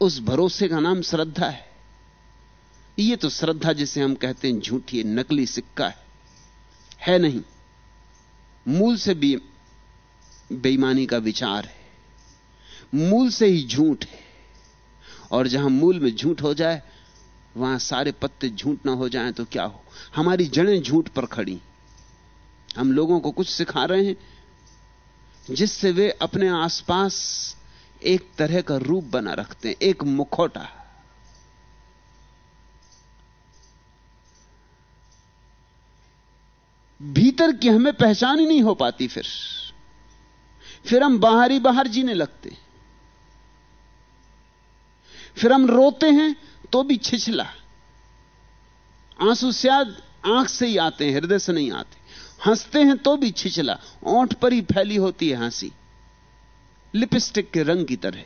उस भरोसे का नाम श्रद्धा है। ये तो श्रद्धा जिसे हम कहते हैं झूठी नकली सिक्का है। है नहीं। मूल से भी बेईमानी का विचार है। मूल से ही झूठ है। और जहाँ मूल में झूठ हो जाए, वहाँ सारे पत्ते झूठ ना हो जाएँ तो क्या हो? हमारी जड़ें झूठ पर खड़ी हम लोगों को कुछ सिखा रहे हैं, जिससे वे अपने आसपास एक तरह का रूप बना रखते हैं, एक मुखौटा। भीतर की हमें पहचान ही नहीं हो पाती फिर। फिर हम बाहर ही बाहर जीने लगते फिर हम रोते हैं तो भी छिछला। आँसू शायद आँख से ही आते हैं, हृदय से नहीं आते। हँसते हैं तो भी छिछला, ओंठ पर ही फैली होती है हँसी। लिपस्टिक के रंग की तरह।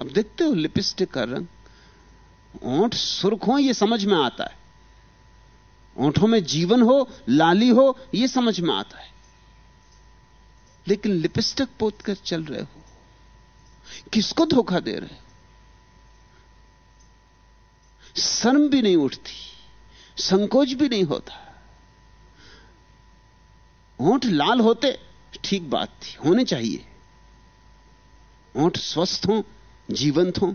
अब देखते हो लिपस्टिक का रंग, ओंठ सुर्ख हो यह समझ में आता है। ओंठों में जीवन हो, लाली हो यह समझ में आता है। लेकिन लिपस्टिक पोत कर चल रहे हो, किसको धोखा दे रहे हो? शर्म भी नहीं उठती। संकोच भी नहीं होता। ओंठ लाल होते, ठीक बात थी, होने चाहिए। ओंठ स्वस्थ हो, जीवंत हो,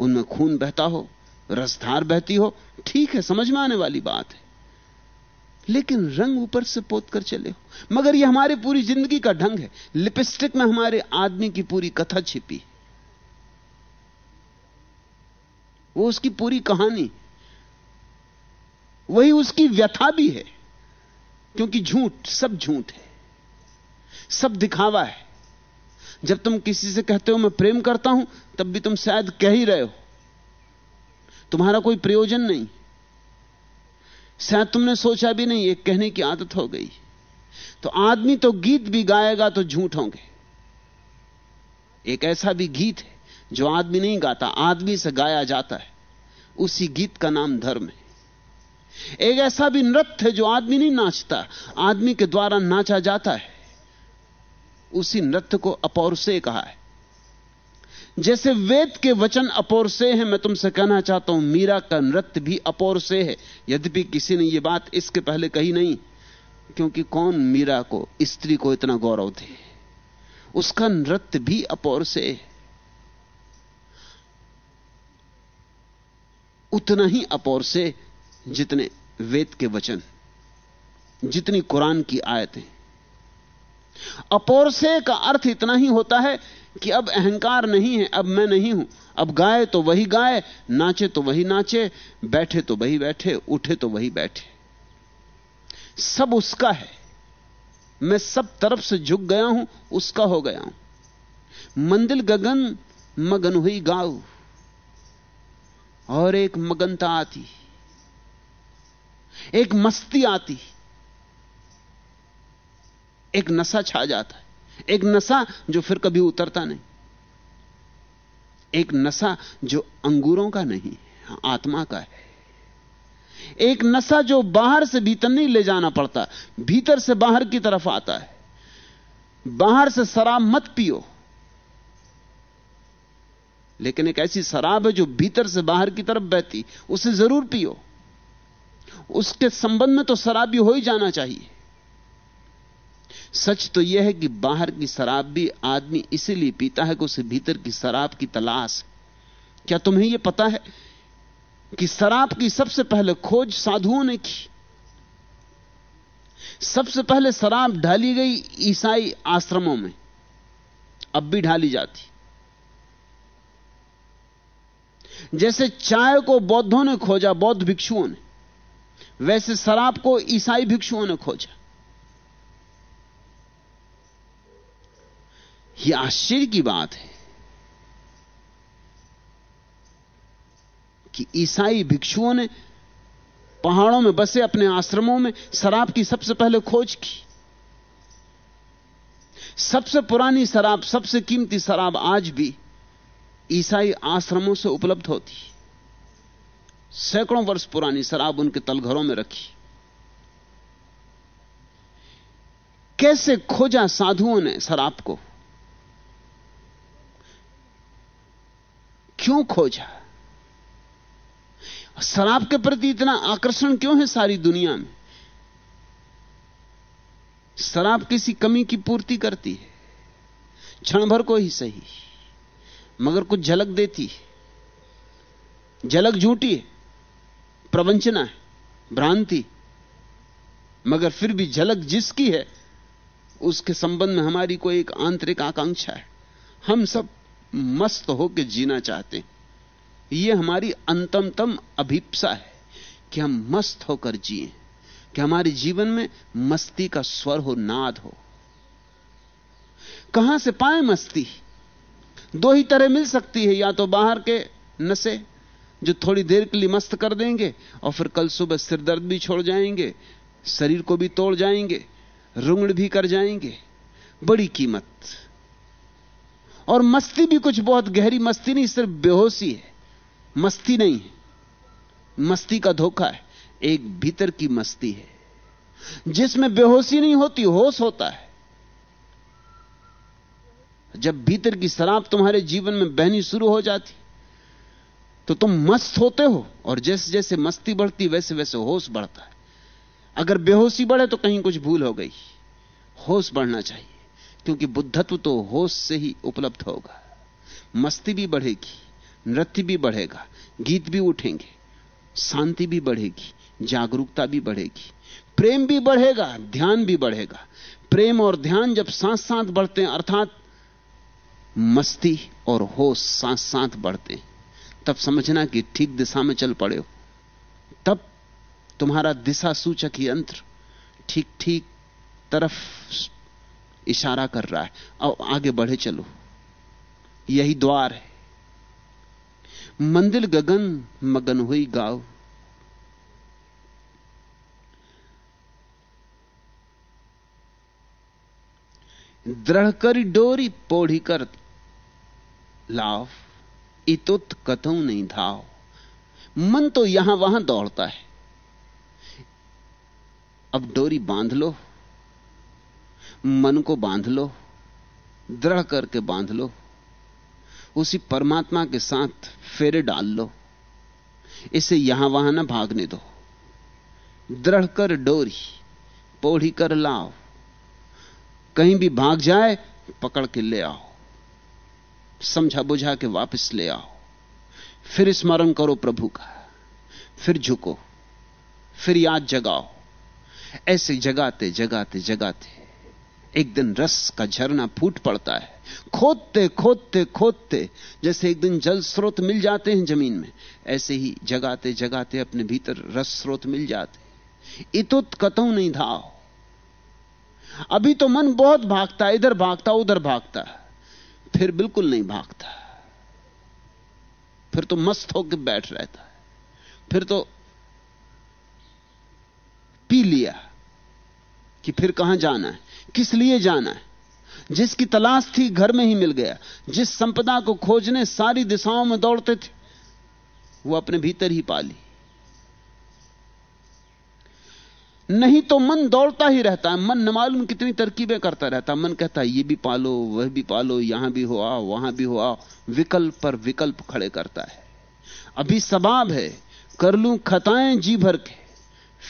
उनमें खून बहता हो, रसधार बहती हो, ठीक है, समझ में आने वाली बात है। लेकिन रंग ऊपर से पोत कर चले हो। मगर यह हमारी पूरी ज़िंदगी का ढंग है। लिपस्टिक में हमारे आदमी की पूरी कथा छिपी वो उसकी पूरी कहानी वही उसकी व्यथा भी है। क्योंकि झूठ, सब झूठ है। सब दिखावा है। जब तुम किसी से कहते हो, मैं प्रेम करता हूँ, तब भी तुम शायद कह ही रहे हो। तुम्हारा कोई प्रयोजन नहीं। शायद तुमने सोचा भी नहीं, एक कहने की आदत हो गई। तो आदमी तो गीत भी गाएगा तो झूठ होंगे। एक ऐसा भी गीत है, जो आदमी नहीं गाता, आदमी से गाया जाता है। उसी गीत का नाम धर्म है। एक ऐसा भी नृत्य है जो आदमी नहीं नाचता, आदमी के द्वारा नाचा जाता है। उसी नृत्य को अपौर से कहा है। जैसे वेद के वचन अपौर से है, मैं तुमसे कहना चाहता हूँ, मीरा का नृत्य भी अपौर से है। यद्यपि किसी ने यह बात इसके पहले कही नहीं, क्योंकि कौन मीरा को, स्त्री को इतना गौरव थे उसका नृत्य भी अपौर से है। उतना ही अपौर से जितने वेद के वचन, जितनी कुरान की आयतें। अपोर से का अर्थ इतना ही होता है कि अब अहंकार नहीं है, अब मैं नहीं हूँ। अब गाए तो वही गाए, नाचे तो वही नाचे, बैठे तो वही बैठे, उठे तो वही बैठे। सब उसका है। मैं सब तरफ़ से झुक गया हूँ, उसका हो गया हूँ। मंदिर गगन मगन हुई गाऊ, और एक मगनता आती। एक मस्ती आती एक नशा छा जाता है। एक नशा जो फिर कभी उतरता नहीं। एक नशा जो अंगूरों का नहीं आत्मा का है। एक नशा जो बाहर से भीतर नहीं ले जाना पड़ता, भीतर से बाहर की तरफ़ आता है। बाहर से शराब मत पियो। लेकिन एक ऐसी शराब है जो भीतर से बाहर की तरफ़ बहती, उसे ज़रूर पियो। उसके संबंध में तो शराबी हो ही जाना चाहिए। सच तो यह है कि बाहर की शराब भी आदमी इसीलिए पीता है कि उसे भीतर की शराब की तलाश है। क्या तुम्हें यह पता है कि शराब की सबसे पहले खोज साधुओं ने की? सबसे पहले शराब ढाली गई ईसाई आश्रमों में। अब भी ढाली जाती। जैसे चाय को बौद्धों ने खोजा, बौद्ध भिक्षुओं ने। वैसे शराब को ईसाई भिक्षुओं ने खोजा। यह आश्चर्य की बात है कि ईसाई भिक्षुओं ने पहाड़ों में बसे अपने आश्रमों में शराब की सबसे पहले खोज की। सबसे पुरानी शराब, सबसे कीमती शराब आज भी ईसाई आश्रमों से उपलब्ध होती सैकड़ों वर्ष पुरानी शराब उनके तलघरों में रखी। कैसे खोजा साधुओं ने शराब को? क्यों खोजा? शराब के प्रति इतना आकर्षण क्यों है सारी दुनिया में? शराब किसी कमी की पूर्ति करती है, क्षण भर को ही सही, मगर कुछ झलक देती है, झलक झूठी है। प्रवंचना है, भ्रांति। मगर फिर भी झलक जिसकी है, उसके संबंध में हमारी कोई एक आंतरिक आकांक्षा है। हम सब मस्त होकर जीना चाहते हैं। यह हमारी अंतमतम अभिप्सा है कि हम मस्त होकर जिए, कि हमारे जीवन में मस्ती का स्वर हो, नाद हो। कहाँ से पाए मस्ती? दो ही तरह मिल सकती है, या तो बाहर के नशे जो थोड़ी देर के लिए मस्त कर देंगे और फिर कल सुबह सिरदर्द भी छोड़ जाएँगे, शरीर को भी तोड़ जाएँगे रुंगड़ भी कर जाएँगे। बड़ी कीमत। और मस्ती भी कुछ बहुत गहरी मस्ती नहीं, सिर्फ़ बेहोशी है। मस्ती नहीं है। मस्ती का धोखा है। एक भीतर की मस्ती है। जिसमें बेहोशी नहीं होती, होश होता है। जब भीतर की शराब तुम्हारे जीवन में बहनी शुरू हो जाती तो तुम मस्त होते हो और जैसे जैसे मस्ती बढ़ती, वैसे वैसे होश बढ़ता है। अगर बेहोशी बढ़े तो कहीं कुछ भूल हो गई। होश बढ़ना चाहिए, क्योंकि बुद्धत्व तो होश से ही उपलब्ध होगा। मस्ती भी बढ़ेगी, नृत्य भी बढ़ेगा, गीत भी उठेंगे, शांति भी बढ़ेगी, जागरूकता भी बढ़ेगी, प्रेम भी बढ़ेगा, ध्यान भी बढ़ेगा। प्रेम और ध्यान जब साथ साथ बढ़ते हैं, अर्थात मस्ती और होश साथ साथ बढ़ते हैं। तब समझना कि ठीक दिशा में चल पड़े हो। तब तुम्हारा दिशा सूचक यंत्र ठीक ठीक तरफ़ इशारा कर रहा है। और आगे बढ़े चलो। यही द्वार है। मंदिर गगन मगन हुई गाव दृढ़ कर डोरी, पोढ़ी कर लाव इतुत कथऊ नहीं धाव। मन तो यहाँ वहाँ दौड़ता है। अब डोरी बाँध लो। मन को बाँध लो। दृढ़ करके बाँध लो। उसी परमात्मा के साथ फेरे डाल लो। इसे यहाँ वहाँ ना भागने दो। दृढ़ कर डोरी, पोढ़ी कर लाओ कहीं भी भाग जाए, पकड़ के ले आओ। समझा बुझा के वापस ले आओ। फिर स्मरण करो प्रभु का। फिर झुको। फिर याद जगाओ। ऐसे जगाते जगाते जगाते एक दिन रस का झरना फूट पड़ता है। खोदते खोदते खोदते जैसे एक दिन जल स्रोत मिल जाते हैं ज़मीन में, ऐसे ही जगाते जगाते अपने भीतर रस स्रोत मिल जाते इतुत कतौ नहीं धाओ। अभी तो मन बहुत भागता है इधर भागता, उधर भागता। फिर बिल्कुल नहीं भागता। फिर तो मस्त होकर बैठ रहता है। फिर तो पी लिया कि फिर कहाँ जाना है? किस लिए जाना है? जिसकी तलाश थी घर में ही मिल गया। जिस संपदा को खोजने सारी दिशाओं में दौड़ते थे, वो अपने भीतर ही पाली नहीं तो मन दौड़ता ही रहता है, मन न मालूम कितनी तरकीबें करता रहता है। मन कहता है, ये भी पालो, वह भी पालो, यहाँ भी हो, आओ, वहाँ भी हो, आओ। विकल्प पर विकल्प खड़े करता है। अभी सबाब है, कर लूँ खताएँ जी भर के,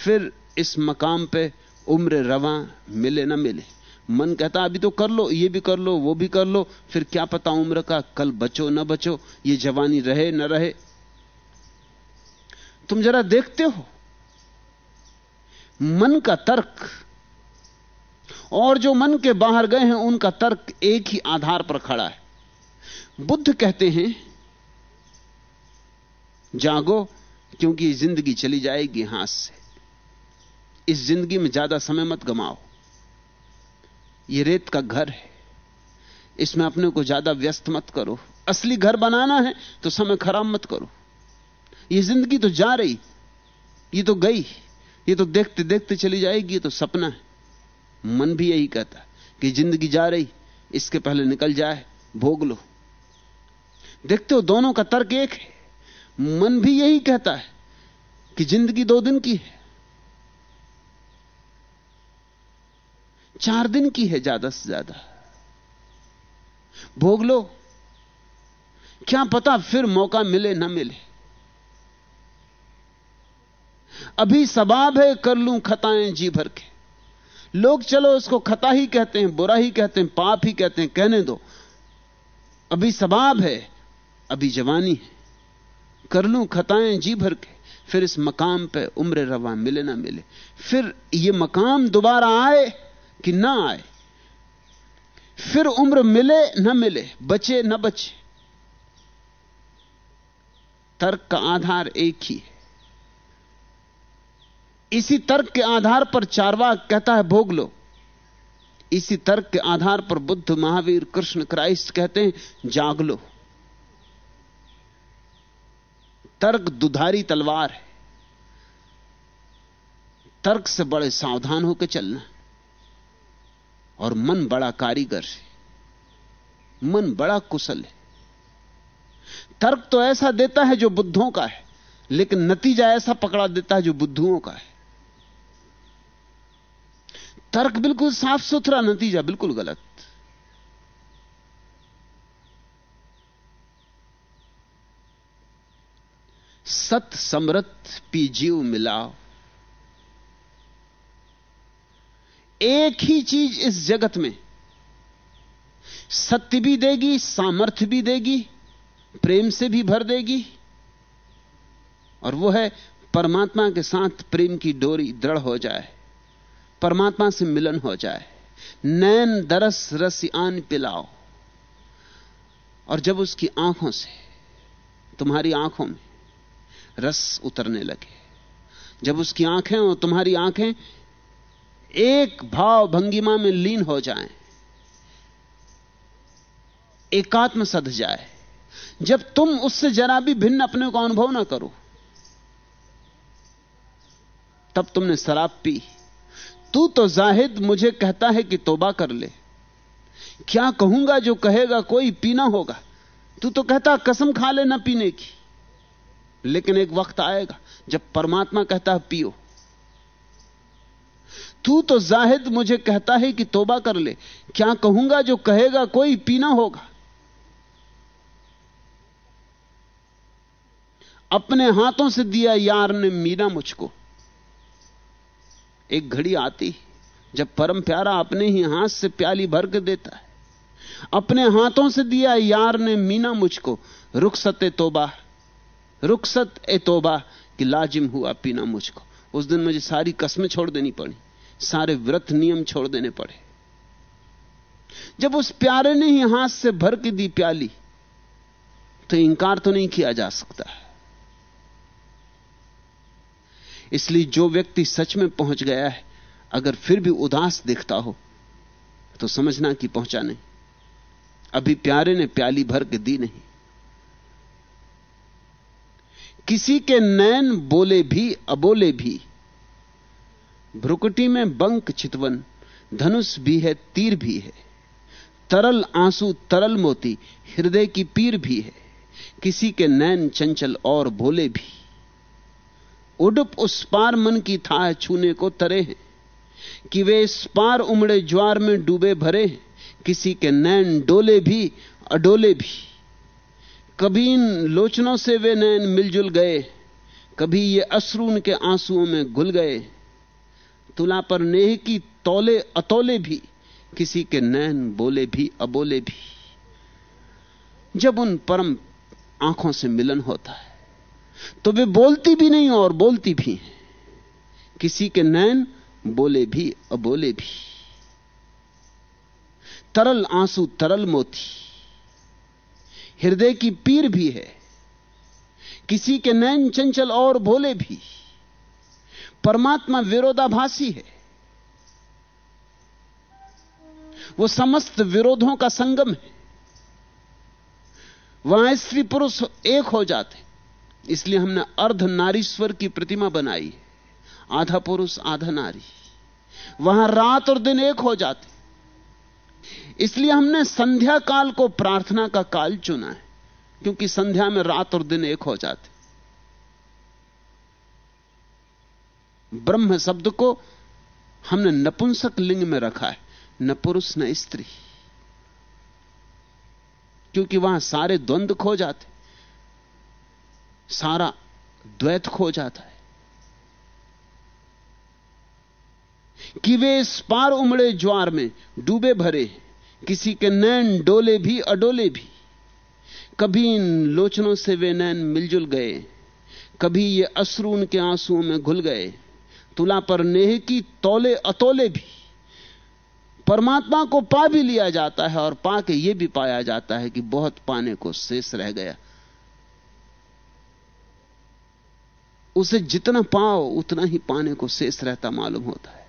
फिर इस मकाम पे उम्र रवा, मिले ना मिले। मन कहता अभी तो कर लो, ये भी कर लो, वो भी कर लो, फिर क्या पता उम्र का, कल बचो, ना बचो, ये जवानी रहे, ना रहे। तुम जरा देखते हो मन का तर्क। और जो मन के बाहर गए हैं, उनका तर्क एक ही आधार पर खड़ा है। बुद्ध कहते हैं, जागो, क्योंकि ज़िंदगी चली जाएगी हाथ से। इस ज़िंदगी में ज़्यादा समय मत गमाओ। ये रेत का घर है। इसमें अपने को ज़्यादा व्यस्त मत करो। असली घर बनाना है तो समय खराब मत करो। ये ज़िंदगी तो जा रही, ये तो गई। ये तो देखते देखते चली जाएगी तो सपना है। मन भी यही कहता है कि ज़िंदगी जा रही, इसके पहले निकल जाए, भोग लो। देखते हो, दोनों का तर्क एक है। मन भी यही कहता है कि ज़िंदगी दो दिन की है। चार दिन की है ज़्यादा से ज़्यादा। भोग लो। क्या पता फिर मौका मिले, ना मिले। अभी सबाब है, कर लूँ खताएँ जी भर के। लोग चलो उसको खता ही कहते हैं, बुरा ही कहते हैं, पाप ही कहते हैं, कहने दो। अभी सबाब है, अभी जवानी है। कर लूँ खताएँ जी भर के, फिर इस मकाम पे उम्र रवा, मिले ना मिले। फिर ये मकाम दोबारा आए कि ना आए? फिर उम्र मिले ना मिले, बचे ना बचे। तर्क का आधार एक ही है। इसी तर्क के आधार पर चारवाक कहता है, भोग लो। इसी तर्क के आधार पर बुद्ध महावीर कृष्ण क्राइस्ट कहते हैं, जाग लो। तर्क दुधारी तलवार है। तर्क से बड़े सावधान होकर चलना। और मन बड़ा कारीगर है। मन बड़ा कुशल है। तर्क तो ऐसा देता है जो बुद्धों का है, लेकिन नतीजा ऐसा पकड़ा देता है जो बुद्धुओं का है। तर्क बिल्कुल साफ़ सुथरा नतीजा, बिल्कुल गलत। सत समृत पी जीव मिलाओ। एक ही चीज़ इस जगत में, सत्य भी देगी, सामर्थ्य भी देगी, प्रेम से भी भर देगी, और वो है परमात्मा के साथ प्रेम की डोरी दृढ़ हो जाए। परमात्मा से मिलन हो जाए। नैन दरस रस आन पिलाओ। और जब उसकी आँखों से तुम्हारी आँखों में रस उतरने लगे जब उसकी आँखें और तुम्हारी आँखें एक भाव भंगिमा में लीन हो जाएँ, एकात्म सध जाए जब तुम उससे जरा भी भिन्न अपने को अनुभव ना करो तब तुमने शराब पी। तू तो जाहिद मुझे कहता है कि तोबा कर ले। क्या कहूँगा जो कहेगा कोई पीना होगा? तू तो कहता कसम खा ले ना पीने की। लेकिन एक वक्त आएगा जब परमात्मा कहता है, पियो। तू तो जाहिद मुझे कहता है कि तोबा कर ले। क्या कहूँगा जो कहेगा कोई पीना होगा? अपने हाथों से दिया यार ने मीरा मुझको। एक घड़ी आती जब परम प्यारा अपने ही हाथ से प्याली भर के देता है। अपने हाथों से दिया यार ने मीना मुझको, रुखसत ए तोबा, रुखसत ए तोबा कि लाजिम हुआ पीना मुझको। उस दिन मुझे सारी कस्में छोड़ देनी पड़ी, सारे व्रत नियम छोड़ देने पड़े। जब उस प्यारे ने ही हाथ से भर के दी प्याली तो इंकार तो नहीं किया जा सकता। इसलिए जो व्यक्ति सच में पहुँच गया है, अगर फिर भी उदास दिखता हो तो समझना कि पहुँचा नहीं। अभी प्यारे ने प्याली भर के दी नहीं। किसी के नैन बोले भी, अबोले भी। भ्रुकुटी में बंक चितवन, धनुष भी है, तीर भी है। तरल आँसू, तरल मोती, हृदय की पीर भी है। किसी के नैन चंचल और भोले भी। उडुप उस पार मन की था छूने को तरे हैं, कि वे इस पार उमड़े ज्वार में डूबे भरे हैं, किसी के नैन डोले भी, अडोले भी। कभी इन लोचनों से वे नैन मिलजुल गए, कभी ये अश्रु उनके आंसुओं में घुल गए। तुला पर नेह की तौले अतौले भी, किसी के नैन बोले भी, अबोले भी। जब उन परम आँखों से मिलन होता है तो वे बोलती भी नहीं और बोलती भी किसी के नैन बोले भी, अबोले भी। तरल आँसू, तरल मोती। हृदय की पीर भी है। किसी के नैन चंचल और भोले भी। परमात्मा विरोधाभासी है। वो समस्त विरोधों का संगम है। वहाँ स्त्री पुरुष एक हो जाते इसलिए हमने अर्ध नारीश्वर की प्रतिमा बनाई, आधा पुरुष, आधा नारी। वहाँ रात और दिन एक हो जाते। इसलिए हमने संध्या काल को प्रार्थना का काल चुना है, क्योंकि संध्या में रात और दिन एक हो जाते। ब्रह्म शब्द को हमने नपुंसक लिंग में रखा है, न पुरुष, न स्त्री। क्योंकि वहाँ सारे द्वंद्व खो जाते। सारा द्वैत खो जाता है। कि वे इस पार उमड़े ज्वार में डूबे भरे किसी के नैन डोले भी, अडोले भी। कभी इन लोचनों से वे नैन मिलजुल गए, कभी ये अश्रु उनके आंसुओं में घुल गए, तुला पर नेह की तौले अतोले भी। परमात्मा को पा भी लिया जाता है और पा के यह भी पाया जाता है कि बहुत पाने को शेष रह गया। उसे जितना पाओ, उतना ही पाने को शेष रहता मालूम होता है।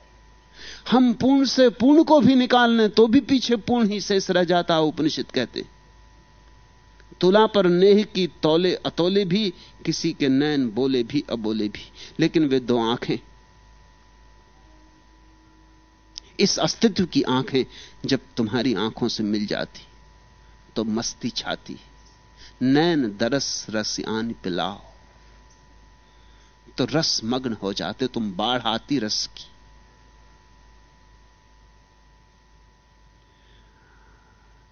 हम पूर्ण से पूर्ण को भी निकाल लें तो भी पीछे पूर्ण ही शेष रह जाता उपनिषद कहते तुला पर नेह की तौले, अतौले भी, किसी के नैन बोले भी, अबोले भी, लेकिन वे दो आँखें। इस अस्तित्व की आँखें जब तुम्हारी आँखों से मिल जाती तो मस्ती छाती, नैन दरस रस आन पिलाओ। तो रस मग्न हो जाते, तुम बाढ़ आती रस की।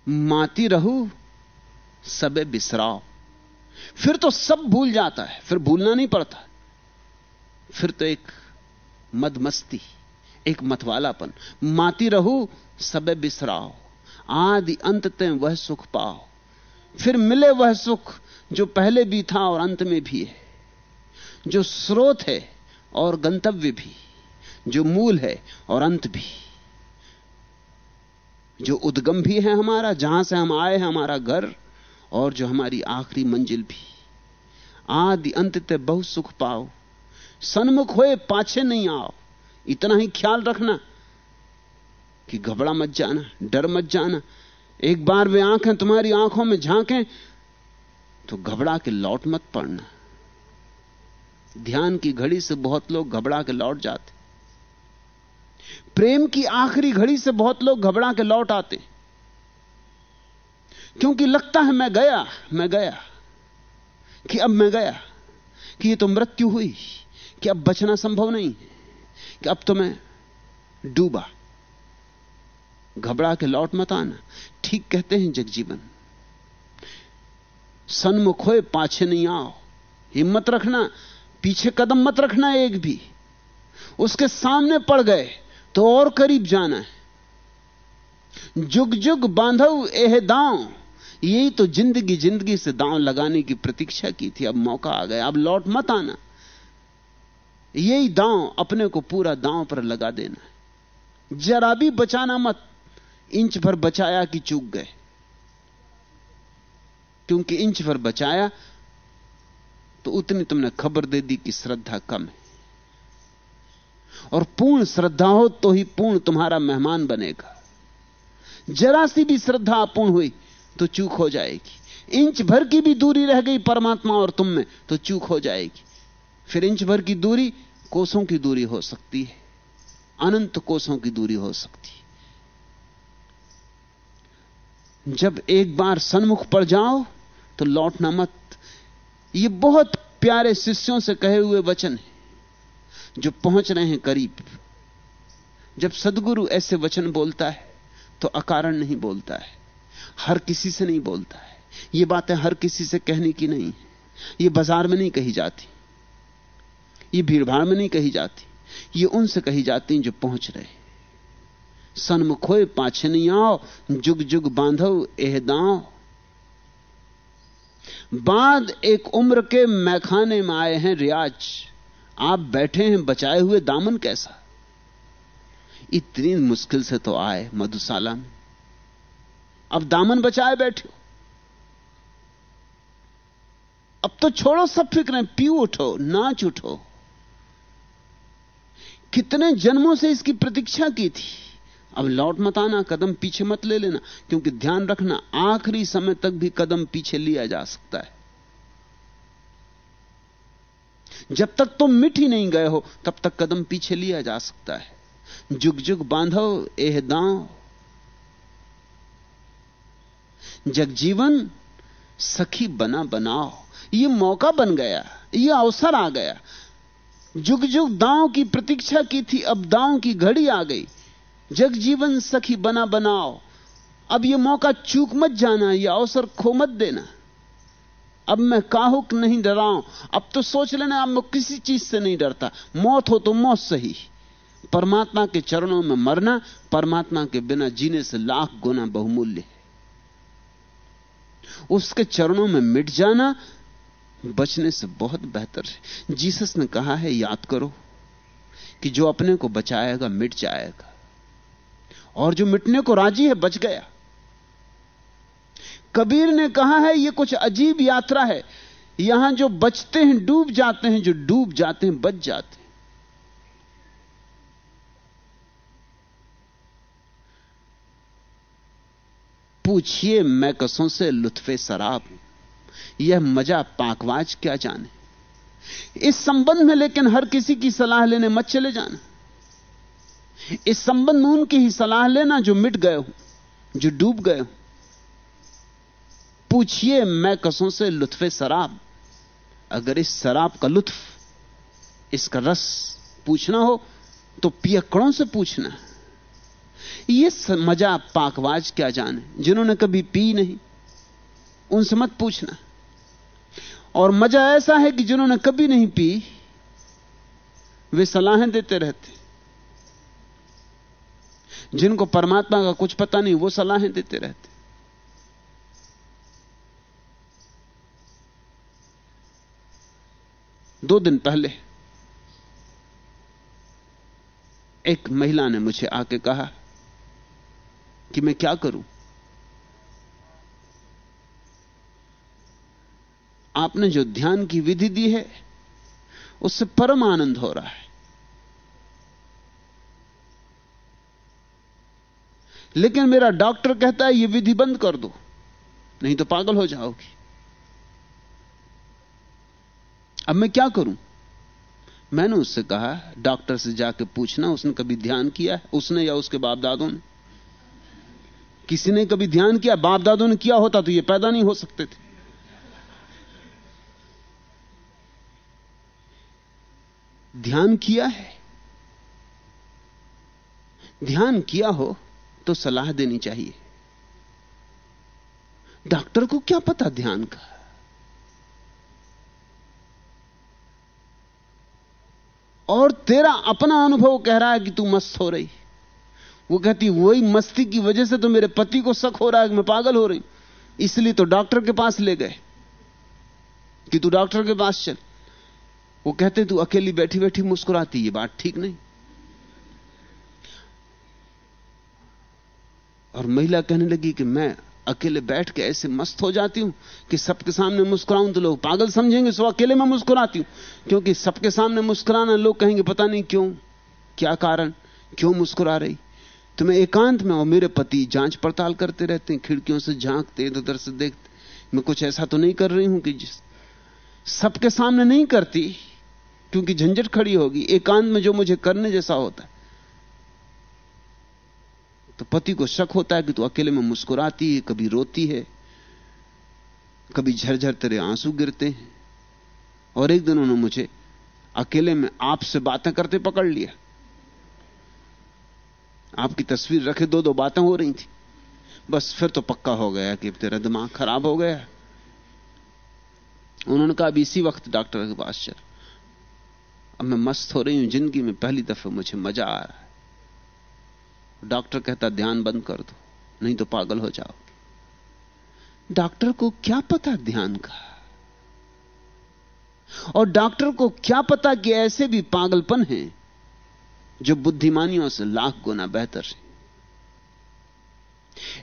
माती रहू, सबे बिसराओ। फिर तो सब भूल जाता है, फिर भूलना नहीं पड़ता। फिर तो एक मदमस्ती, एक मतवालापन। माती रहू, सबे बिसराओ। आदि अंत ते वह सुख पाओ। फिर मिले वह सुख, जो पहले भी था और अंत में भी है। जो स्रोत है और गंतव्य भी, जो मूल है और अंत भी। जो उद्गम भी है हमारा, जहाँ से हम आए हैं हमारा घर, और जो हमारी आखिरी मंजिल भी। आदि अंत ते बहुत सुख पाओ। सन्मुख होए, पाछे नहीं आओ। इतना ही ख्याल रखना कि घबरा मत जाना, डर मत जाना। एक बार वे आँखें तुम्हारी आँखों में झांकें तो घबरा के लौट मत पड़ना। ध्यान की घड़ी से बहुत लोग घबरा के लौट जाते। प्रेम की आखिरी घड़ी से बहुत लोग घबरा के लौट आते। क्योंकि लगता है मैं गया मैं गया, कि अब मैं गया, कि ये तो मृत्यु हुई, कि अब बचना संभव नहीं कि अब तो मैं डूबा। घबरा के लौट मत आना। ठीक कहते हैं जगजीवन, सन्मुख होए, पाछे नहीं आओ। हिम्मत रखना पीछे कदम मत रखना एक भी। उसके सामने पड़ गए तो और करीब जाना है। जुग जुग बांधव एह दांव। यही तो ज़िंदगी ज़िंदगी से दांव लगाने की प्रतीक्षा की थी। अब मौका आ गया। अब लौट मत आना। यही दांव अपने को पूरा दांव पर लगा देना जरा भी बचाना मत। इंच भर बचाया कि चूक गए। क्योंकि इंच भर बचाया तो उतनी तुमने खबर दे दी कि श्रद्धा कम है। और पूर्ण श्रद्धा हो तो ही पूर्ण तुम्हारा मेहमान बनेगा। जरा सी भी श्रद्धा अपूर्ण हुई तो चूक हो जाएगी। इंच भर की भी दूरी रह गई परमात्मा और तुम में तो चूक हो जाएगी। फिर इंच भर की दूरी कोसों की दूरी हो सकती है। अनंत कोसों की दूरी हो सकती है। जब एक बार सन्मुख पर जाओ तो लौटना मत। ये बहुत प्यारे शिष्यों से कहे हुए वचन है, जो पहुँच रहे हैं करीब। जब सदगुरु ऐसे वचन बोलता है तो अकारण नहीं बोलता है, हर किसी से नहीं बोलता है। ये बातें हर किसी से कहने की नहीं है। ये बाज़ार में नहीं कही जाती, ये भीड़भाड़ में नहीं कही जाती, ये उनसे कही जाती जो पहुँच रहे सन्मुख होए पाछे नहीं आओ जुग जुग बांधव एह दांव। बाद एक उम्र के मैखाने में आए हैं रियाज। आप बैठे हैं, बचाए हुए दामन कैसा? इतनी मुश्किल से तो आए मधुशाला में। अब दामन बचाए बैठे हो। अब तो छोड़ो सब फिक्रें पी उठो, नाच उठो। कितने जन्मों से इसकी प्रतीक्षा की थी। अब लौट मत आना, कदम पीछे मत ले लेना, क्योंकि ध्यान रखना, आखिरी समय तक भी कदम पीछे लिया जा सकता है। जब तक तुम तो मिट ही नहीं गए हो, तब तक कदम पीछे लिया जा सकता है। जुग जुग बांधो, एह दांव। जगजीवन सखी बना बनाओ। ये मौका बन गया, ये अवसर आ गया। जुग जुग दांव की प्रतीक्षा की थी, अब दांव की घड़ी आ गई। जग जीवन सखी बना बनाओ। अब यह मौका चूक मत जाना यह अवसर खो मत देना। अब मैं काहुक नहीं डराऊं। अब तो सोच लेना, अब मैं किसी चीज़ से नहीं डरता। मौत हो तो मौत सही। परमात्मा के चरणों में मरना, परमात्मा के बिना जीने से लाख गुना बहुमूल्य उसके चरणों में मिट जाना, बचने से बहुत बेहतर है। जीसस ने कहा है, याद करो कि जो अपने को बचाएगा, मिट जाएगा। और जो मिटने को राज़ी है, बच गया। कबीर ने कहा है यह कुछ अजीब यात्रा है। यहाँ जो बचते हैं, डूब जाते हैं, जो डूब जाते हैं, बच जाते हैं। पूछिए, मैं कसों से लुत्फे शराब यह मज़ा पाकवाज क्या जाने। इस संबंध में लेकिन हर किसी की सलाह लेने मत चले जाना। इस संबंध में उनकी ही सलाह लेना जो मिट गए हो, जो डूब गए हो। पूछिए, मैं कसों से लुत्फे शराब। अगर इस शराब का लुत्फ, इसका रस पूछना हो तो पियकड़ों से पूछना। ये मज़ा पाकवाज क्या जाने, जिन्होंने कभी पी नहीं, उनसे मत पूछना। और मज़ा ऐसा है कि जिन्होंने कभी नहीं पी, वे सलाहें देते रहते। जिनको परमात्मा का कुछ पता नहीं, वो सलाहें देते रहते। दो दिन पहले, एक महिला ने मुझे आके कहा कि मैं क्या करूँ? आपने जो ध्यान की विधि दी है, उससे परम आनंद हो रहा है। लेकिन मेरा डॉक्टर कहता है यह विधि बंद कर दो, नहीं तो पागल हो जाओगी. अब मैं क्या करूँ? मैंने उससे कहा, डॉक्टर से जाके पूछना, उसने कभी ध्यान किया उसने या उसके बाप दादों ने? किसी ने कभी ध्यान किया? बाप दादों ने किया होता तो ये पैदा नहीं हो सकते थे। ध्यान किया है? ध्यान किया हो तो सलाह देनी चाहिए। डॉक्टर को क्या पता ध्यान का? और तेरा अपना अनुभव कह रहा है कि तू मस्त हो रही। वो कहती, वही मस्ती की वजह से तो मेरे पति को शक हो रहा है कि मैं पागल हो रही। इसलिए तो डॉक्टर के पास ले गए कि तू डॉक्टर के पास चल। वो कहते, तू अकेली बैठी बैठी मुस्कुराती, ये बात ठीक नहीं। और महिला कहने लगी कि मैं अकेले बैठ के ऐसे मस्त हो जाती हूँ कि सबके सामने मुस्कुराऊं तो लोग पागल समझेंगे, सो अकेले में मुस्कुराती हूँ। क्योंकि सबके सामने मुस्कुराना, लोग कहेंगे, पता नहीं क्यों? क्या कारण? क्यों मुस्कुरा रही? तो मैं एकांत में और मेरे पति जाँच पड़ताल करते रहते हैं, खिड़कियों से झांकते इधर उधर से देखते मैं कुछ ऐसा तो नहीं कर रही हूँ कि जिस सबके सामने नहीं करती, क्योंकि झंझट खड़ी होगी। एकांत में जो मुझे करने जैसा होता है। तो पति को शक होता है कि तू अकेले में मुस्कुराती है, कभी रोती है, कभी झरझर तेरे आँसू गिरते हैं। और एक दिन उन्होंने मुझे अकेले में आपसे बातें करते पकड़ लिया। आपकी तस्वीर रखे दो दो बातें हो रही थी। बस फिर तो पक्का हो गया कि तेरा दिमाग खराब हो गया। उन्होंने कहा, अब इसी वक्त डॉक्टर के पास चल। अब मैं मस्त हो रही हूँ, ज़िंदगी में पहली दफे मुझे मज़ा आ रहा है। डॉक्टर कहता, ध्यान बंद कर दो, नहीं तो पागल हो जाओगे डॉक्टर को क्या पता ध्यान का? और डॉक्टर को क्या पता कि ऐसे भी पागलपन है जो बुद्धिमानियों से लाख गुना बेहतर है?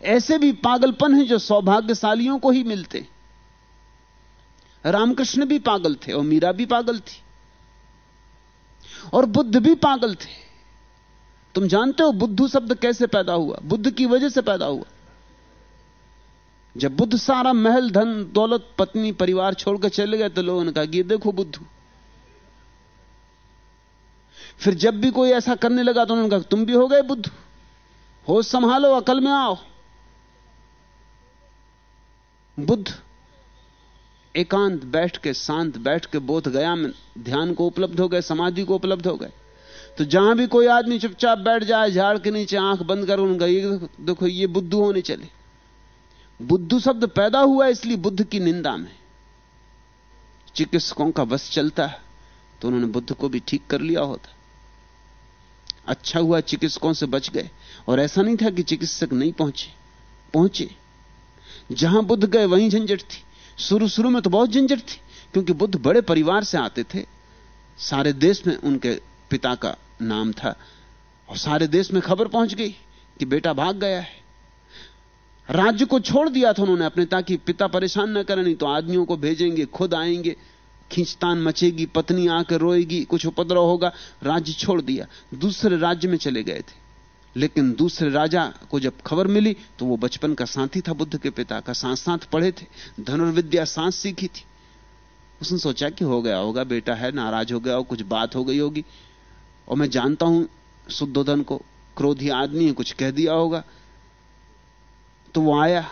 ऐसे भी पागलपन है जो सौभाग्यशालियों को ही मिलते रामकृष्ण भी पागल थे और मीरा भी पागल थी और बुद्ध भी पागल थे। तुम जानते हो बुद्धू शब्द कैसे पैदा हुआ? बुद्ध की वजह से पैदा हुआ। जब बुद्ध सारा महल, धन, दौलत, पत्नी, परिवार छोड़कर चले गए तो लोगों ने कहा ये देखो बुद्धू। फिर जब भी कोई ऐसा करने लगा तो उन्होंने कहा, तुम भी हो गए बुद्ध। होश संभालो, अकल में आओ। बुद्ध एकांत बैठ के, शांत बैठ के बोध गया में ध्यान को उपलब्ध हो गए, समाधि को उपलब्ध हो गए। तो जहाँ भी कोई आदमी चुपचाप बैठ जाए, झाड़ के नीचे आँख बंद कर, उनका ये देखो, ये बुद्धू होने चले। बुद्धू शब्द पैदा हुआ इसलिए बुद्ध की निंदा में। चिकित्सकों का बस चलता है तो उन्होंने बुद्ध को भी ठीक कर लिया होता। अच्छा हुआ चिकित्सकों से बच गए, और ऐसा नहीं था कि चिकित्सक नहीं पहुँचे। पहुँचे। जहाँ बुद्ध गए, वहीं झंझट थी। शुरू शुरू में तो बहुत झंझट थी, क्योंकि बुद्ध बड़े परिवार से आते थे। सारे देश में उनके पिता का नाम था। और सारे देश में खबर पहुँच गई कि बेटा भाग गया है। राज्य को छोड़ दिया था उन्होंने अपने, ताकि पिता परेशान न करें, नहीं तो आदमियों को भेजेंगे, खुद आएँगे। खींचतान मचेगी, पत्नी आकर रोएगी, कुछ उपद्रव होगा, राज्य छोड़ दिया। दूसरे राज्य में चले गए थे। लेकिन दूसरे राजा को जब खबर मिली तो वो बचपन का साथी था बुद्ध के पिता का। साथ साथ पढ़े थे, धनुर्विद्या सांस सीखी थी। उसने सोचा कि हो गया होगा बेटा, है, नाराज़ हो गया हो, कुछ बात हो गई होगी। और मैं जानता हूँ शुद्धोधन को, क्रोधी आदमी है, कुछ कह दिया होगा। तो वो आया,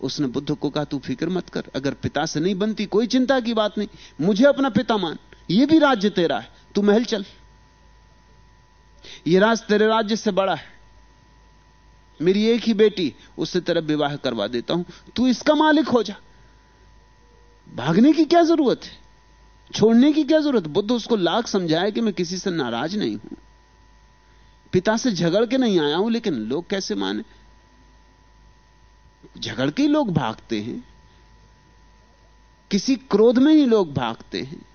उसने बुद्ध को कहा, तू फ़िक्र मत कर, अगर पिता से नहीं बनती, कोई चिंता की बात नहीं, मुझे अपना पिता मान, ये भी राज्य तेरा है, तू महल चल। ये राज तेरे राज्य से बड़ा है। मेरी एक ही बेटी, उससे तेरा विवाह करवा देता हूँ, तू इसका मालिक हो जा। भागने की क्या ज़रूरत है? छोड़ने की क्या ज़रूरत? बुद्ध उसको लाख समझाए कि मैं किसी से नाराज़ नहीं हूँ। पिता से झगड़ के नहीं आया हूँ, लेकिन लोग कैसे माने? झगड़ के ही लोग भागते हैं। किसी क्रोध में ही लोग भागते हैं।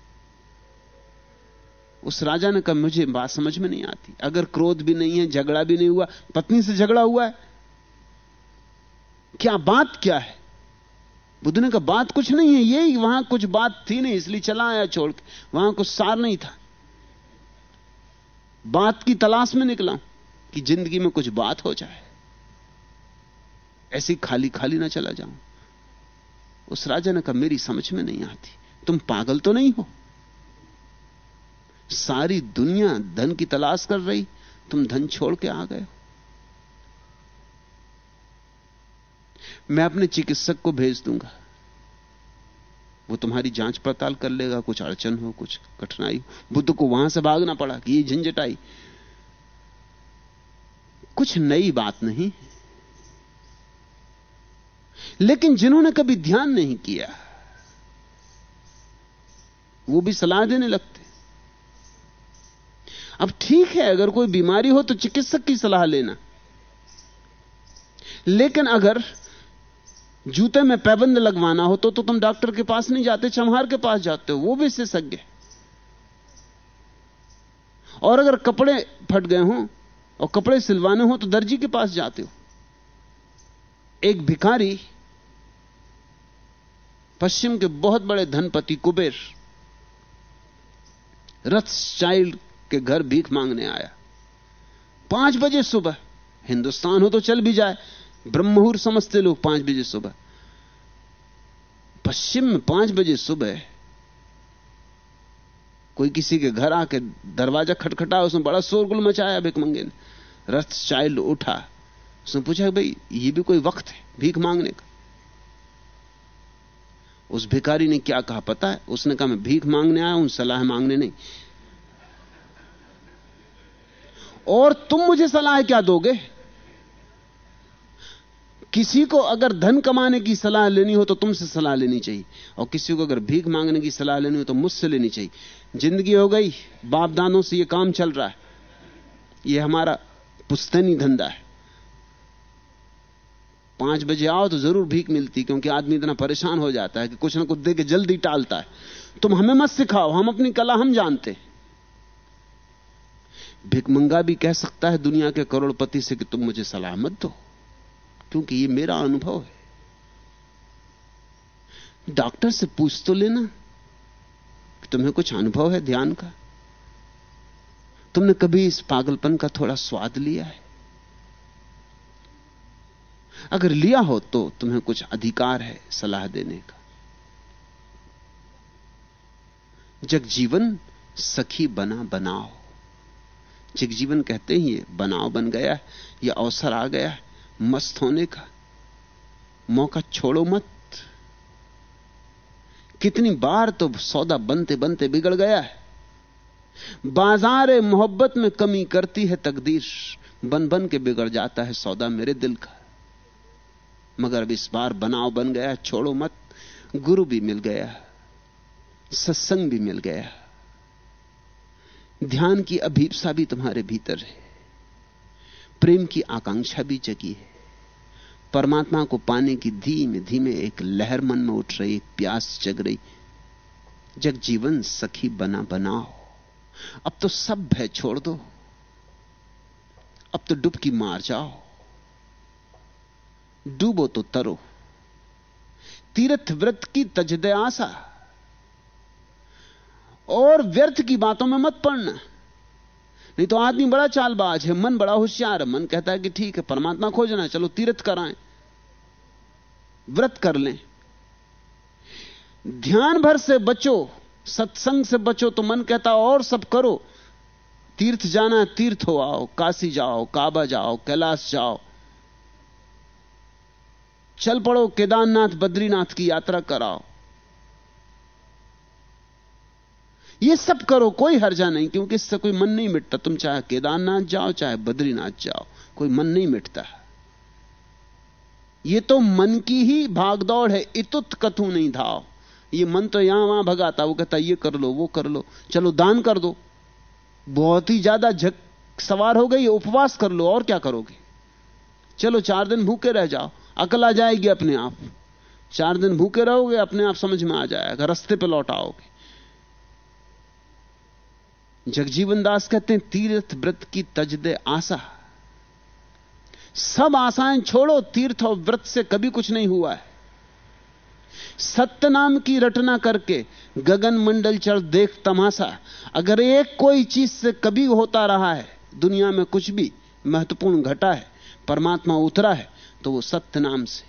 उस राजा ने कहा, मुझे बात समझ में नहीं आती। अगर क्रोध भी नहीं है, झगड़ा भी नहीं हुआ, पत्नी से झगड़ा हुआ है, क्या बात क्या है? बुद्ध ने कहा बात कुछ नहीं है यही वहाँ कुछ बात थी नहीं, इसलिए चला आया छोड़ के। वहाँ कुछ सार नहीं था। बात की तलाश में निकला कि ज़िंदगी में कुछ बात हो जाए। ऐसी खाली खाली ना चला जाऊँ। उस राजा ने कहा, मेरी समझ में नहीं आती। तुम पागल तो नहीं हो। सारी दुनिया धन की तलाश कर रही, तुम धन छोड़ के आ गए हो। मैं अपने चिकित्सक को भेज दूँगा। वो तुम्हारी जाँच पड़ताल कर लेगा, कुछ अड़चन हो, कुछ कठिनाई बुद्ध को वहाँ से भागना पड़ा कि ये झंझट आई। कुछ नई बात नहीं। लेकिन जिन्होंने कभी ध्यान नहीं किया, वो भी सलाह देने लगते। अब ठीक है, अगर कोई बीमारी हो तो चिकित्सक की सलाह लेना। लेकिन अगर जूते में पैबंद लगवाना हो तो, तो तुम डॉक्टर के पास नहीं जाते चमहार के पास जाते हो वो भी विशेषज्ञ और अगर कपड़े फट गए हों और कपड़े सिलवाने हो तो दर्जी के पास जाते हो। एक भिखारी पश्चिम के बहुत बड़े धनपति कुबेर रथ चाइल्ड के घर भीख मांगने आया। पाँच बजे सुबह हिंदुस्तान हो तो चल भी जाए ब्रह्महुर समझते लोग पाँच बजे सुबह। पश्चिम में पाँच बजे सुबह कोई किसी के घर आके दरवाज़ा खटखटा, उसने बड़ा शोरगुल मचाया भिकमंगे ने। रथ चाइल्ड उठा। उसने पूछा, भाई, ये भी कोई वक्त है भीख मांगने का? उस भिखारी ने क्या कहा पता है? उसने कहा, मैं भीख मांगने आया हूँ, सलाह मांगने नहीं। और तुम मुझे सलाह क्या दोगे? किसी को अगर धन कमाने की सलाह लेनी हो तो तुमसे सलाह लेनी चाहिए। और किसी को अगर भीख मांगने की सलाह लेनी हो तो मुझसे लेनी चाहिए। ज़िंदगी हो गई बाप दानों से यह काम चल रहा है। यह हमारा पुस्तनी धंधा है। पाँच बजे आओ तो ज़रूर भीख मिलती, क्योंकि आदमी इतना परेशान हो जाता है कि कुछ ना कुछ दे के जल्दी टालता है। तुम हमें मत सिखाओ, हम अपनी कला हम जानते भिकमंगा भी कह सकता है दुनिया के करोड़पति से कि तुम मुझे सलाह मत दो। क्योंकि ये मेरा अनुभव है। डॉक्टर से पूछ तो लेना कि तुम्हें कुछ अनुभव है ध्यान का? तुमने कभी इस पागलपन का थोड़ा स्वाद लिया है? अगर लिया हो तो तुम्हें कुछ अधिकार है सलाह देने का। जगजीवन सखी बना बनाओ। जगजीवन कहते ही ये बनाओ बन गया है यह अवसर आ गया है। मस्त होने का मौका छोड़ो मत। कितनी बार तो सौदा बनते बनते बिगड़ गया है। बाज़ार मोहब्बत में कमी करती है तकदीर, बन बन के बिगड़ जाता है सौदा मेरे दिल का। मगर अब इस बार बनाव बन गया, छोड़ो मत। गुरु भी मिल गया, सत्संग भी मिल गया। ध्यान की अभीपसा भी तुम्हारे भीतर है। प्रेम की आकांक्षा भी जगी है। परमात्मा को पाने की धीमे धीमे एक लहर मन में उठ रही प्यास जग रही, जग जीवन सखी बना बनाओ। अब तो सब भय छोड़ दो। अब तो डुबकी मार जाओ। डूबो तो तरो। तीर्थ व्रत की तजदे आशा और व्यर्थ की बातों में मत पड़ना। नहीं तो आदमी बड़ा चालबाज है, मन बड़ा होशियार है, मन कहता है कि ठीक है, परमात्मा खोजना चलो तीर्थ कराएँ, व्रत कर लें। ध्यान भर से बचो, सत्संग से बचो तो मन कहता और सब करो। तीर्थ जाना तीर्थ हो आओ, काशी जाओ, काबा जाओ, कैलाश जाओ। चल पड़ो, केदारनाथ, बद्रीनाथ की यात्रा कराओ। ये सब करो, कोई हर्जा नहीं, क्योंकि इससे कोई मन नहीं मिटता। तुम चाहे केदारनाथ जाओ, चाहे बद्रीनाथ जाओ, कोई मन नहीं मिटता। ये तो मन की ही भागदौड़ है, इतुत कथू नहीं धाव ये मन तो यहाँ वहाँ भगाता, वो कहता, ये कर लो, वो कर लो, चलो दान कर दो। बहुत ही ज़्यादा झक सवार हो गई, उपवास कर लो, और क्या करोगे? चलो, चार दिन भूखे रह जाओ, अकल आ जाएगी अपने आप। चार दिन भूखे रहोगे, अपने आप समझ में आ जाएगा, रस्ते पे लौट आओगे। जगजीवन दास कहते हैं, तीर्थ व्रत की तजदे आशा। सब आशाएँ छोड़ो, तीर्थ और व्रत से कभी कुछ नहीं हुआ है। सत्य नाम की रटना करके गगन मंडल चढ़ देख तमाशा। अगर एक कोई चीज़ से कभी होता रहा है, दुनिया में कुछ भी महत्वपूर्ण घटा है, परमात्मा उतरा है तो वो सत्य नाम से,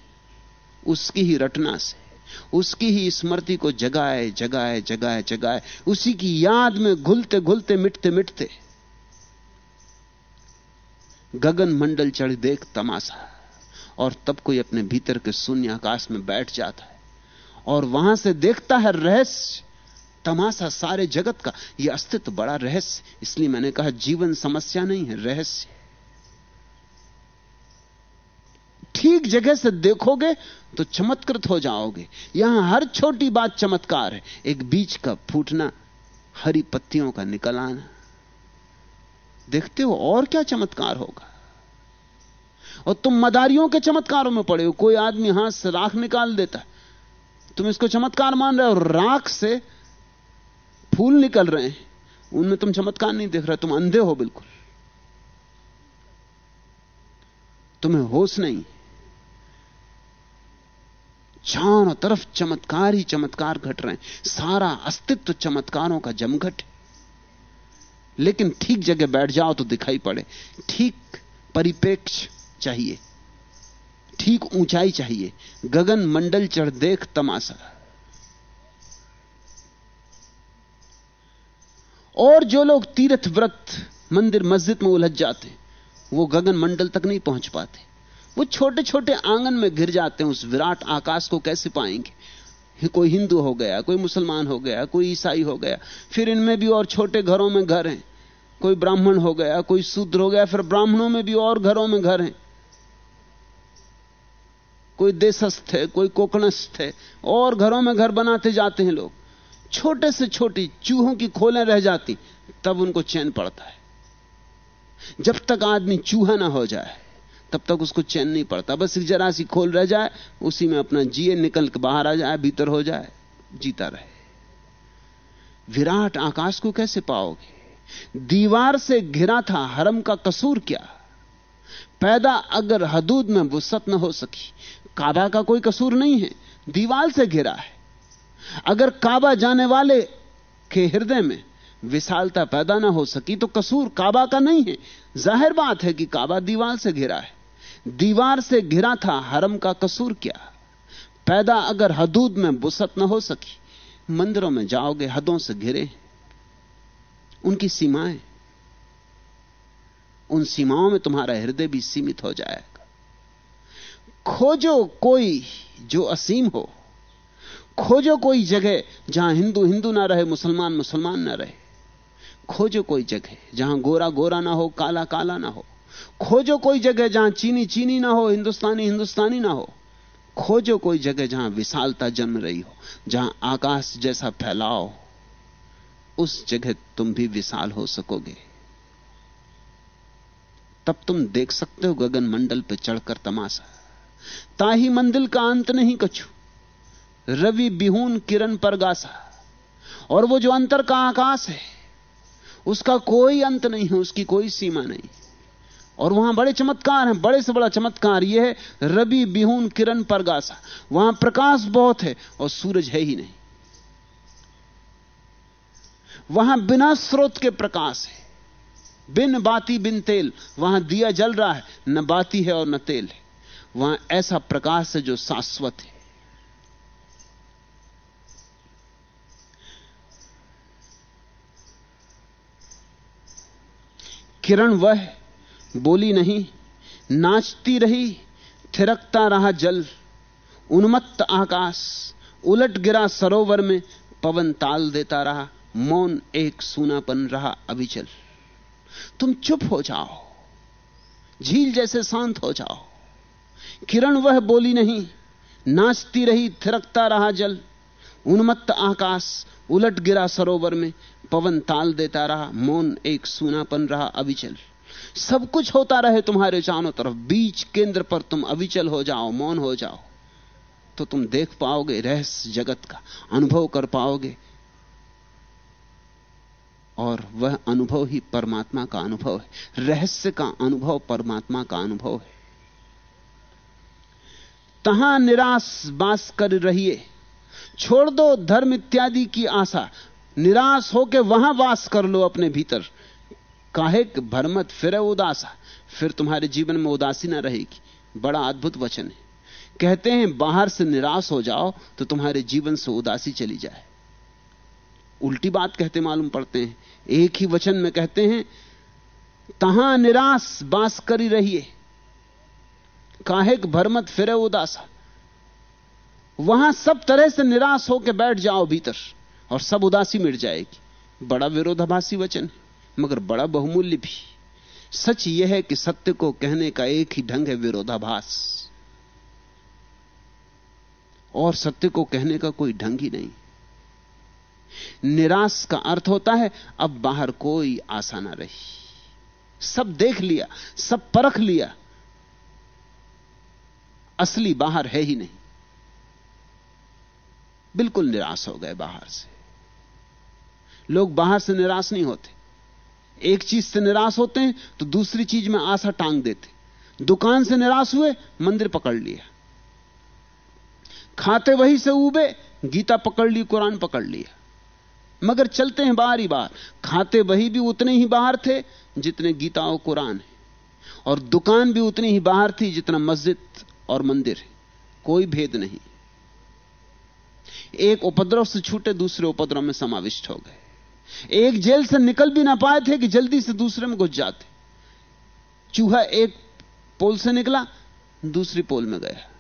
उसकी ही रटना से। उसकी ही स्मृति को जगाए जगाए जगाए जगाए। उसी की याद में घुलते घुलते, मिटते मिटते। गगन मंडल चढ़ देख तमाशा। और तब कोई अपने भीतर के शून्य आकाश में बैठ जाता है। और वहाँ से देखता है रहस्य। तमाशा सारे जगत का। यह अस्तित्व बड़ा रहस्य। इसलिए मैंने कहा, जीवन समस्या नहीं है, रहस्य। ठीक जगह से देखोगे तो चमत्कृत हो जाओगे। यहाँ हर छोटी बात चमत्कार है। एक बीज का फूटना, हरी पत्तियों का निकल आना। देखते हो और क्या चमत्कार होगा। और तुम मदारियों के चमत्कारों में पड़े हो। कोई आदमी हाथ से राख निकाल देता तुम इसको चमत्कार मान रहे हो। राख से फूल निकल रहे हैं। उनमें तुम चमत्कार नहीं देख रहे तुम अंधे हो बिल्कुल। तुम्हें होश नहीं। चारों तरफ़ चमत्कार ही चमत्कार घट रहे हैं। सारा अस्तित्व चमत्कारों का जमघट लेकिन ठीक जगह बैठ जाओ तो दिखाई पड़े। ठीक परिपेक्ष चाहिए। ठीक ऊंचाई चाहिए। गगन मंडल चढ़ देख तमाशा। और जो लोग तीर्थ व्रत मंदिर मस्जिद में उलझ जाते वो गगन मंडल तक नहीं पहुँच पाते। वो छोटे छोटे आँगन में घिर जाते हैं उस विराट आकाश को कैसे पाएँगे? कोई हिंदू हो गया, कोई मुसलमान हो गया, कोई ईसाई हो गया, फिर इनमें भी और छोटे घरों में घर हैं। कोई ब्राह्मण हो गया, कोई शूद्र हो गया, फिर ब्राह्मणों में भी और घरों में घर हैं। कोई देशस्थ है, कोई कोकणस्थ है, और घरों में घर बनाते जाते हैं लोग। छोटे से छोटी चूहों की खोलें रह जाती, तब उनको चैन पड़ता है। जब तक आदमी चूहा ना हो जाए तब तक उसको चैन नहीं पड़ता। बस एक जरा सी खोल रह जाए, उसी में अपना जिए निकल के बाहर आ जाए, भीतर हो जाए, जीता रहे। विराट आकाश को कैसे पाओगे? दीवार से घिरा था, हरम का कसूर क्या? पैदा अगर हदूद में वसत न हो सकी, काबा का कोई कसूर नहीं है, दीवार से घिरा है। अगर काबा जाने वाले के हृदय में विशालता पैदा ना हो सकी तो कसूर काबा का नहीं है। ज़ाहिर बात है कि काबा दीवार से घिरा है। दीवार से घिरा था, हरम का कसूर क्या? पैदा अगर हदूद में बुसत न हो सकी, मंदिरों में जाओगे, हदों से घिरे। उनकी सीमाएँ, उन सीमाओं में तुम्हारा हृदय भी सीमित हो जाएगा। खोजो कोई जो असीम हो। खोजो कोई जगह जहाँ हिंदू हिंदू ना रहे, मुसलमान मुसलमान ना रहे। खोजो कोई जगह जहाँ गोरा गोरा ना हो, काला काला ना हो। खोजो कोई जगह जहाँ चीनी चीनी ना हो, हिंदुस्तानी हिंदुस्तानी ना हो। खोजो कोई जगह जहाँ विशालता जन्म रही हो, जहाँ आकाश जैसा फैलाव उस जगह तुम भी विशाल हो सकोगे। तब तुम देख सकते हो गगन मंडल पर चढ़कर तमाशा। ताही मंदिर का अंत नहीं कछु। रवि बिहून किरण पर गासा। और वो जो अंतर का आकाश है, उसका कोई अंत नहीं है, उसकी कोई सीमा नहीं। और वहाँ बड़े चमत्कार हैं, बड़े से बड़ा चमत्कार यह है, रवि बिहून किरण पर गासा वहाँ प्रकाश बहुत है और सूरज है ही नहीं। वहाँ बिना स्रोत के प्रकाश है। बिन बाती, बिन तेल, वहाँ दिया जल रहा है, न बाती है और न तेल है। वहाँ ऐसा प्रकाश है जो शाश्वत है। किरण वह बोली नहीं, नाचती रही, थिरकता रहा जल। उन्मत्त आकाश, उलट गिरा सरोवर में, पवन ताल देता रहा, मौन एक सूनापन रहा अविचल। तुम चुप हो जाओ, झील जैसे शांत हो जाओ। किरण वह बोली नहीं, नाचती रही, थिरकता रहा जल। उन्मत्त आकाश, उलट गिरा सरोवर में, पवन ताल देता रहा, मौन एक सूनापन रहा अविचल। सब कुछ होता रहे तुम्हारे चारों तरफ़, बीच केंद्र पर तुम अविचल हो जाओ, मौन हो जाओ तो तुम देख पाओगे रहस्य जगत का, अनुभव कर पाओगे। और वह अनुभव ही परमात्मा का अनुभव है। रहस्य का अनुभव परमात्मा का अनुभव है। तहां निराश बास कर रहिए। छोड़ दो धर्म इत्यादि की आशा। निराश होकर वहाँ वास कर लो अपने भीतर। काहे भरमत फिर उदासा, फिर तुम्हारे जीवन में उदासी ना रहेगी। बड़ा अद्भुत वचन है। कहते हैं, बाहर से निराश हो जाओ तो तुम्हारे जीवन से उदासी चली जाए। उल्टी बात कहते मालूम पड़ते हैं। एक ही वचन में कहते हैं, तहां निराश बास करी रहिए। काहे भरमत फिरे उदासा। वहाँ सब तरह से निराश होकर बैठ जाओ भीतर और सब उदासी मिट जाएगी। बड़ा विरोधाभासी वचन है। मगर बड़ा बहुमूल्य भी। सच यह है कि सत्य को कहने का एक ही ढंग है विरोधाभास। और सत्य को कहने का कोई ढंग ही नहीं। निराश का अर्थ होता है, अब बाहर कोई आशा ना रही। सब देख लिया, सब परख लिया। असली बाहर है ही नहीं। बिल्कुल निराश हो गए बाहर से। लोग बाहर से निराश नहीं होते। एक चीज़ से निराश होते हैं तो दूसरी चीज़ में आशा टांग देते दुकान से निराश हुए, मंदिर पकड़ लिया। खाते वही से उबे गीता पकड़ ली, कुरान पकड़ लिया। मगर चलते हैं बाहर ही बाहर। खाते वही भी उतने ही बाहर थे, जितने गीता और कुरान है। और दुकान भी उतनी ही बाहर थी, जितना मस्जिद और मंदिर है। कोई भेद नहीं। एक उपद्रव से छूटे, दूसरे उपद्रव में समाविष्ट हो गए। एक जेल से निकल भी ना पाए थे कि जल्दी से दूसरे में घुस जाते। चूहा एक पोल से निकला, दूसरी पोल में गया।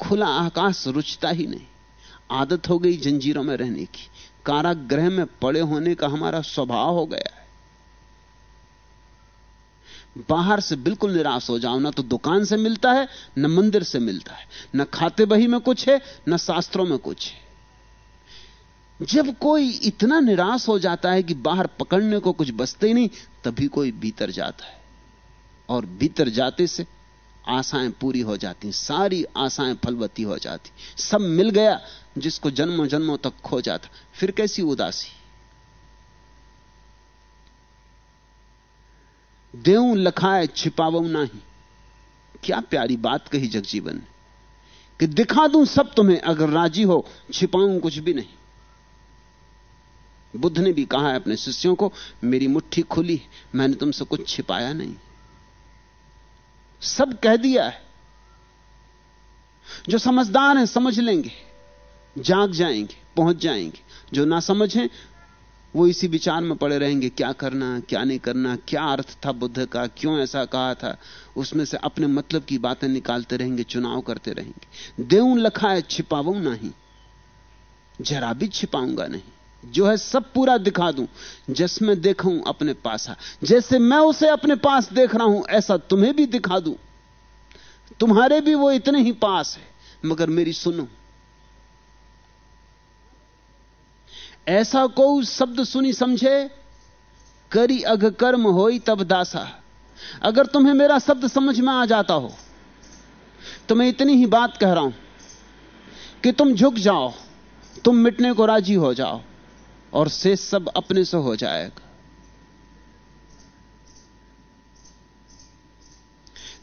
खुला आकाश रुचता ही नहीं। आदत हो गई जंजीरों में रहने की। कारागृह में पड़े होने का हमारा स्वभाव हो गया है। बाहर से बिल्कुल निराश हो जाओ, ना तो दुकान से मिलता है, न मंदिर से मिलता है। न खाते बही में कुछ है, न शास्त्रों में कुछ है। जब कोई इतना निराश हो जाता है कि बाहर पकड़ने को कुछ बचते नहीं, तभी कोई भीतर जाता है। और भीतर जाते से आशाएँ पूरी हो जाती, सारी आशाएँ फलवती हो जाती। सब मिल गया, जिसको जन्मों जन्मों तक खो जाता। फिर कैसी उदासी? देऊ, लखाए छिपावू नाही। क्या प्यारी बात कही जगजीवन ने कि दिखा दूँ सब तुम्हें, अगर राज़ी हो, छिपाऊं कुछ भी नहीं। बुद्ध ने भी कहा है अपने शिष्यों को, मेरी मुट्ठी खुली मैंने तुमसे कुछ छिपाया नहीं। सब कह दिया है। जो समझदार हैं, समझ लेंगे, जाग जाएँगे, पहुँच जाएँगे। जो ना समझें वो इसी विचार में पड़े रहेंगे, क्या करना, क्या नहीं करना, क्या अर्थ था बुद्ध का, क्यों ऐसा कहा था? उसमें से अपने मतलब की बातें निकालते रहेंगे, चुनाव करते रहेंगे। देऊ लखा है छिपाऊ नहीं। जरा भी छिपाऊँगा नहीं। जो है सब पूरा दिखा दूँ, जिसमें देखूँ अपने पासा जैसे मैं उसे अपने पास देख रहा हूँ, ऐसा तुम्हें भी दिखा दूँ। तुम्हारे भी वो इतने ही पास है, मगर मेरी सुनो। ऐसा को शब्द सुनी समझे, करी अग कर्म होई तब दासा। अगर तुम्हें मेरा शब्द समझ में आ जाता हो तो मैं इतनी ही बात कह रहा हूँ कि तुम झुक जाओ, तुम मिटने को राज़ी हो जाओ। और शेष सब अपने से हो जाएगा।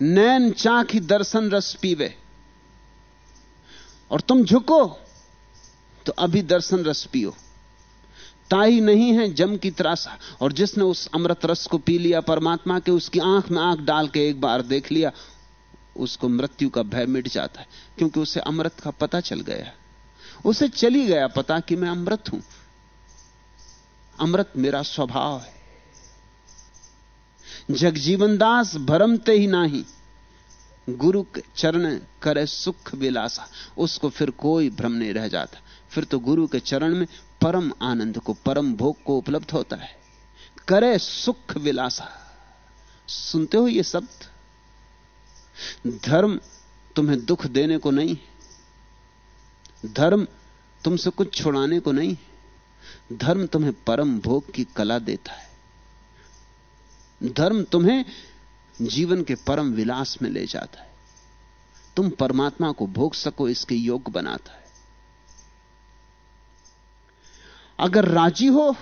नैन चाख दर्शन रस पीवे। और तुम झुको तो अभी दर्शन रस पियो। ताई नहीं है जम की त्रासा। और जिसने उस अमृत रस को पी लिया, परमात्मा के उसकी आँख में आँख डाल के एक बार देख लिया, उसको मृत्यु का भय मिट जाता है। क्योंकि उसे अमृत का पता चल गया उसे चली गया पता कि मैं अमृत हूँ। अमृत मेरा स्वभाव है। जगजीवन दास भरमते ही नाही। गुरु के चरण करे सुख विलासा। उसको फिर कोई भ्रम नहीं रह जाता। फिर तो गुरु के चरण में परम आनंद को, परम भोग को उपलब्ध होता है। करे सुख विलासा। सुनते हो ये शब्द? धर्म तुम्हें दुख देने को नहीं धर्म तुमसे कुछ छुड़ाने को नहीं धर्म तुम्हें परम भोग की कला देता है। धर्म तुम्हें जीवन के परम विलास में ले जाता है। तुम परमात्मा को भोग सको, इसके योग बनाता है। अगर राज़ी हो,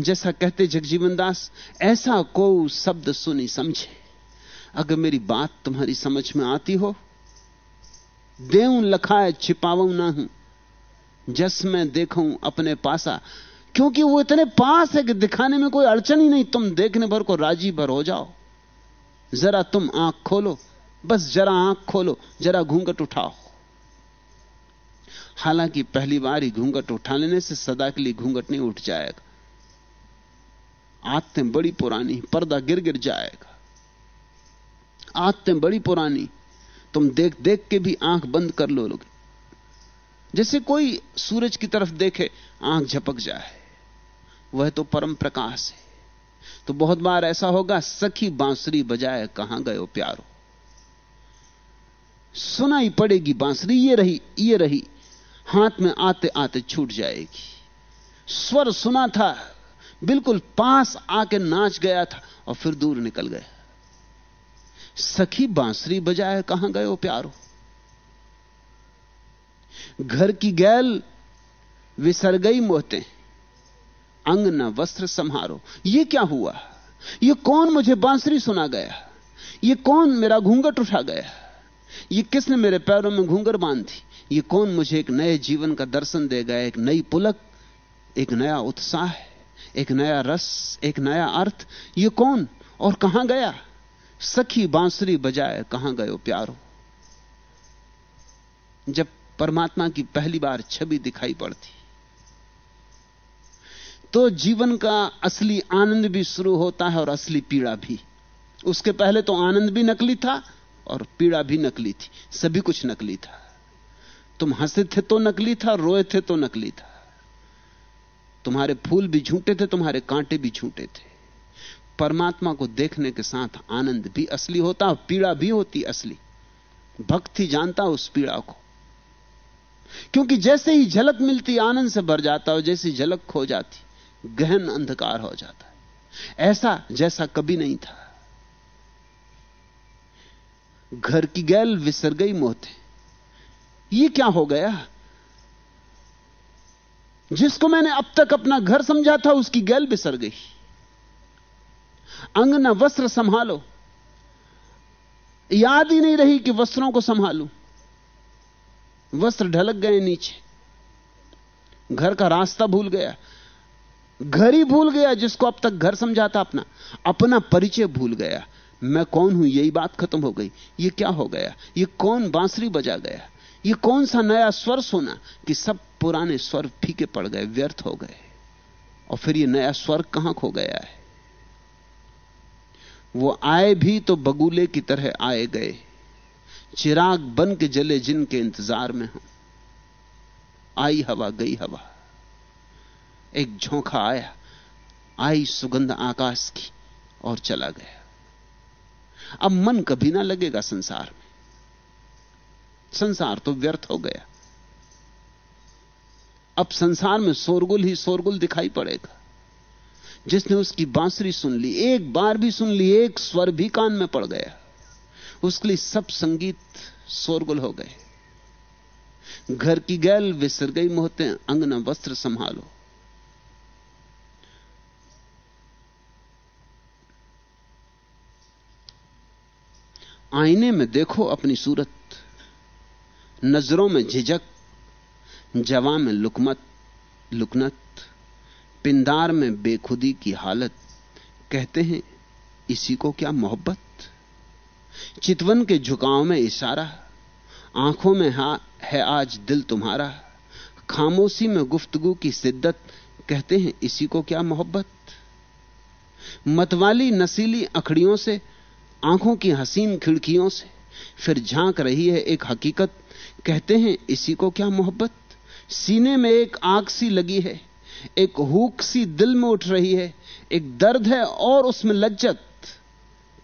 जैसा कहते जगजीवन दास, ऐसा को शब्द सुनी समझे। अगर मेरी बात तुम्हारी समझ में आती हो, देऊ, लखाए, छिपाऊ ना हूँ। जस मैं देखूँ अपने पासा। क्योंकि वो इतने पास है कि दिखाने में कोई अड़चन ही नहीं। तुम देखने भर को राज़ी भर हो जाओ। जरा तुम आँख खोलो। बस जरा आँख खोलो। जरा घूंघट उठाओ। हालाँकि पहली बार ही घूंघट उठा लेने से सदा के लिए घूंघट नहीं उठ जाएगा। आदतें बड़ी पुरानी, पर्दा गिर गिर जाएगा। आदतें बड़ी पुरानी। तुम देख देख के भी आँख बंद कर लो लोग। जैसे कोई सूरज की तरफ़ देखे, आँख झपक जाए। वह तो परम प्रकाश है। तो बहुत बार ऐसा होगा, सखी बांसुरी बजाए कहाँ गए प्यारो? सुनाई पड़ेगी बांसुरी, ये रही ये रही, हाथ में आते आते छूट जाएगी। स्वर सुना था, बिल्कुल पास आके नाच गया था और फिर दूर निकल गया। सखी बांसुरी बजाए कहाँ गए प्यारो? घर की गैल विसर गई मोहते। अंग न वस्त्र संहारो। ये क्या हुआ? ये कौन मुझे बांसुरी सुना गया? ये कौन मेरा घूंघट उठा गया? ये किसने मेरे पैरों में घूंगर बांधी? ये कौन मुझे एक नए जीवन का दर्शन दे गया? एक नई पुलक, एक नया उत्साह, एक नया रस, एक नया अर्थ। ये कौन और कहाँ गया? सखी बांसुरी बजाए कहाँ गयो प्यारो? जब परमात्मा की पहली बार छवि दिखाई पड़ती। तो जीवन का असली आनंद भी शुरू होता है और असली पीड़ा भी। उसके पहले तो आनंद भी नकली था और पीड़ा भी नकली थी, सभी कुछ नकली था। तुम हंसे थे तो नकली था, रोए थे तो नकली था। तुम्हारे फूल भी झूठे थे, तुम्हारे कांटे भी झूठे थे। परमात्मा को देखने के साथ आनंद भी असली होता, पीड़ा भी होती असली। भक्ति जानता उस पीड़ा को। क्योंकि जैसे ही झलक मिलती, आनंद से भर जाता और जैसी झलक खो जाती, गहन अंधकार हो जाता है। ऐसा जैसा कभी नहीं था। घर की गैल विसर गई मोहते ये क्या हो गया? जिसको मैंने अब तक अपना घर समझा था, उसकी गैल बिसर गई अंगना वस्त्र संभालो। याद ही नहीं रही कि वस्त्रों को संभालू। वस्त्र ढलक गए नीचे। घर का रास्ता भूल गया। घर ही भूल गया जिसको अब तक घर समझा था अपना। अपना परिचय भूल गया। मैं कौन हूँ? यही बात खत्म हो गई। ये क्या हो गया? ये कौन बांसुरी बजा गया? ये कौन सा नया स्वर सुना कि सब पुराने स्वर फीके पड़ गए, व्यर्थ हो गए। और फिर ये नया स्वर कहाँ खो गया है? वो आए भी तो बगुले की तरह आए गए। चिराग बन के जले जिनके इंतज़ार में हूँ। आई हवा, गई हवा। एक झोंका आया, आई सुगंध आकाश की और चला गया। अब मन कभी ना लगेगा संसार में। संसार तो व्यर्थ हो गया। अब संसार में शोरगुल ही शोरगुल दिखाई पड़ेगा। जिसने उसकी बांसुरी सुन ली, एक बार भी सुन ली, एक स्वर भी कान में पड़ गया। उसके लिए सब संगीत शोरगुल हो गए। घर की गैल विसर गई मोहते अंगना वस्त्र संभालो। आईने में देखो अपनी सूरत, नज़रों में झिझक, जवा में लुकमत, लुकनत, पिंदार में बेखुदी की हालत, कहते हैं, इसी को क्या मोहब्बत? चितवन के झुकाव में इशारा, आँखों में हा, है आज दिल तुम्हारा। खामोशी में गुफ्तगु की शिद्दत, कहते हैं इसी को क्या मोहब्बत? मतवाली नसीली अखड़ियों से, आँखों की हसीन खिड़कियों से, फिर झाँक रही है एक हकीकत, कहते हैं इसी को क्या मोहब्बत? सीने में एक आग सी लगी है, एक हुक सी दिल में उठ रही है, एक दर्द है और उसमें लज्जत।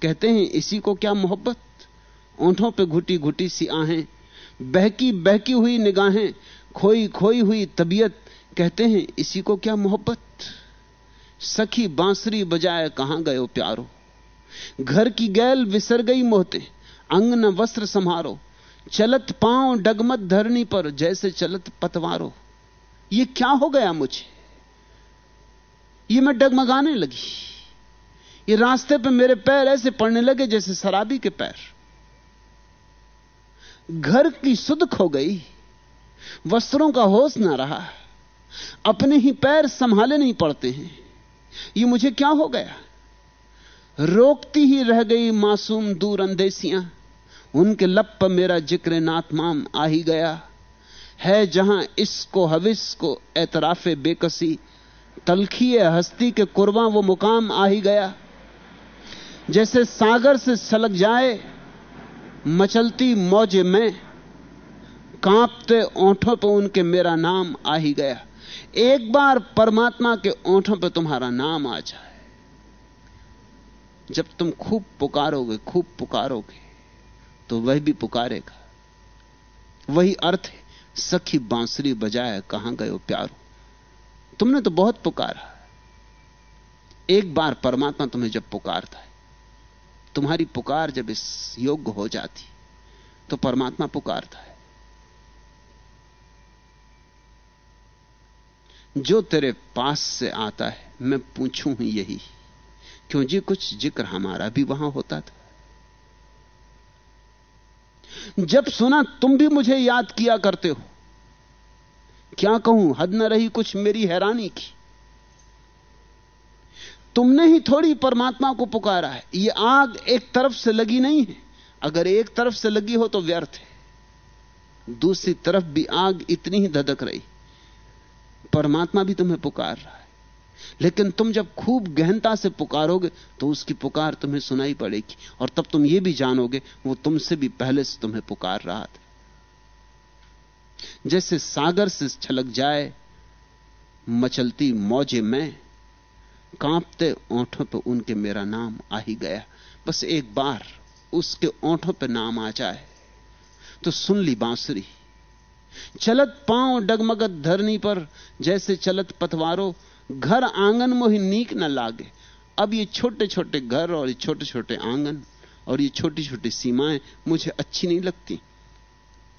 कहते हैं, इसी को क्या मोहब्बत? ओंठों पे घुटी घुटी सी आहें, बहकी बहकी हुई निगाहें, खोई खोई हुई तबीयत, कहते हैं, इसी को क्या मोहब्बत? सखी बांसुरी बजाए कहाँ गयो प्यारो? घर की गैल विसर गई मोहते, अंग न वस्त्र संहारो, चलत पाँव डगमत धरनी पर जैसे चलत पतवारो। ये क्या हो गया मुझे? ये मैं डगमगाने लगी। ये रास्ते पे मेरे पैर ऐसे पड़ने लगे जैसे शराबी के पैर। घर की सुध खो गई। वस्त्रों का होश ना रहा। अपने ही पैर संभाले नहीं पड़ते हैं। ये मुझे क्या हो गया? रोकती ही रह गई मासूम दूर अंदेसियाँ उनके लब पर मेरा ज़िक्र नातमाम आ ही गया। है जहाँ इसको हविस को एतराफे बेकसी, तलखी हस्ती के कुर्बा वो मुकाम आ ही गया। जैसे सागर से सलग जाए, मचलती मौजे में कांपते ओंठों पर उनके मेरा नाम आ ही गया। एक बार परमात्मा के ओंठों पर तुम्हारा नाम आ जाए। जब तुम खूब पुकारोगे खूब पुकारोगे तो वह भी पुकारेगा। वही अर्थ है, सखी बांसुरी बजाए कहाँ गए प्यारो? तुमने तो बहुत पुकारा। एक बार परमात्मा तुम्हें जब पुकारता है तुम्हारी पुकार जब इस योग्य हो जाती तो परमात्मा पुकारता है। जो तेरे पास से आता है, मैं पूछूँ ही यही, क्यों जी कुछ ज़िक्र हमारा भी वहाँ होता था? जब सुना तुम भी मुझे याद किया करते हो, क्या कहूँ, हद न रही कुछ मेरी हैरानी की? तुमने ही थोड़ी परमात्मा को पुकारा है। ये आग एक तरफ़ से लगी नहीं है। अगर एक तरफ़ से लगी हो तो व्यर्थ है। दूसरी तरफ़ भी आग इतनी ही धधक रही। परमात्मा भी तुम्हें पुकार रहा है। लेकिन तुम जब खूब गहनता से पुकारोगे तो उसकी पुकार तुम्हें सुनाई पड़ेगी। और तब तुम यह भी जानोगे, वो तुमसे भी पहले से तुम्हें पुकार रहा था। जैसे सागर से छलक जाए, मचलती मौजे में कांपते ओंठों पर उनके मेरा नाम आ ही गया। बस एक बार उसके ओंठों पर नाम आ जाए तो सुन ली बांसुरी। चलत पाँव डगमगत धरनी पर, जैसे चलत पतवारो, घर आँगन मोहि नीक न लागे। अब ये छोटे छोटे घर और ये छोटे छोटे आँगन और ये छोटी छोटी सीमाएँ मुझे अच्छी नहीं लगती।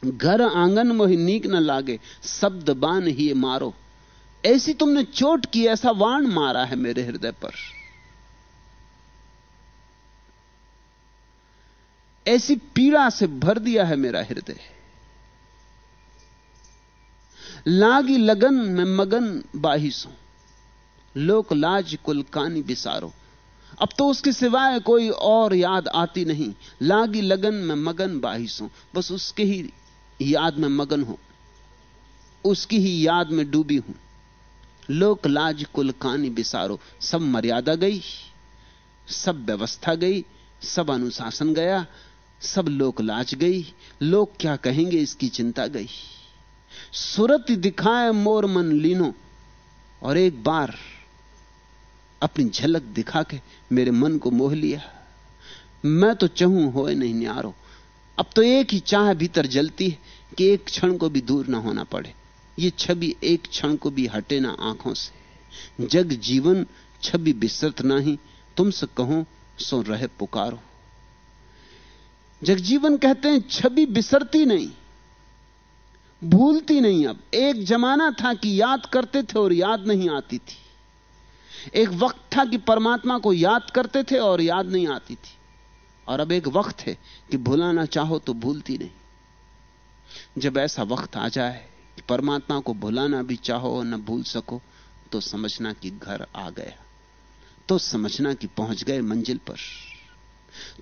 घर आँगन मोहि नीक न लागे, शब्द बान ही मारो। ऐसी तुमने चोट की, ऐसा वाण मारा है मेरे हृदय पर। ऐसी पीड़ा से भर दिया है मेरा हृदय। लागी लगन में मगन बाहिसों, लोक लाज कुल कानी बिसारो। अब तो उसके सिवाय कोई और याद आती नहीं। लागी लगन में मगन बाहिसों, बस उसके ही याद में मगन हो, उसकी ही याद में डूबी हूँ। लोक लाज कुल कानी बिसारो। सब मर्यादा गई, सब व्यवस्था गई, सब अनुशासन गया, सब लोक लाज गई। लोग क्या कहेंगे, इसकी चिंता गई। सुरत दिखाए, मोर मन लीनो। और एक बार अपनी झलक दिखा के मेरे मन को मोह लिया। मैं तो चहूं, होए नहीं न्यारो। अब तो एक ही चाह भीतर जलती है कि एक क्षण को भी दूर ना होना पड़े। ये छवि एक क्षण को भी हटे ना आँखों से। जग जीवन छवि बिसरत नहीं, तुमसे कहो, सो रहे पुकारो। जगजीवन कहते हैं, छवि बिसरती नहीं। भूलती नहीं अब। एक जमाना था कि याद करते थे और याद नहीं आती थी। एक वक्त था कि परमात्मा को याद करते थे और याद नहीं आती थी। और अब एक वक्त है कि भुलाना चाहो तो भूलती नहीं। जब ऐसा वक्त आ जाए परमात्मा को भुलाना भी चाहो न भूल सको तो समझना कि घर आ गया। तो समझना कि पहुँच गए मंजिल पर।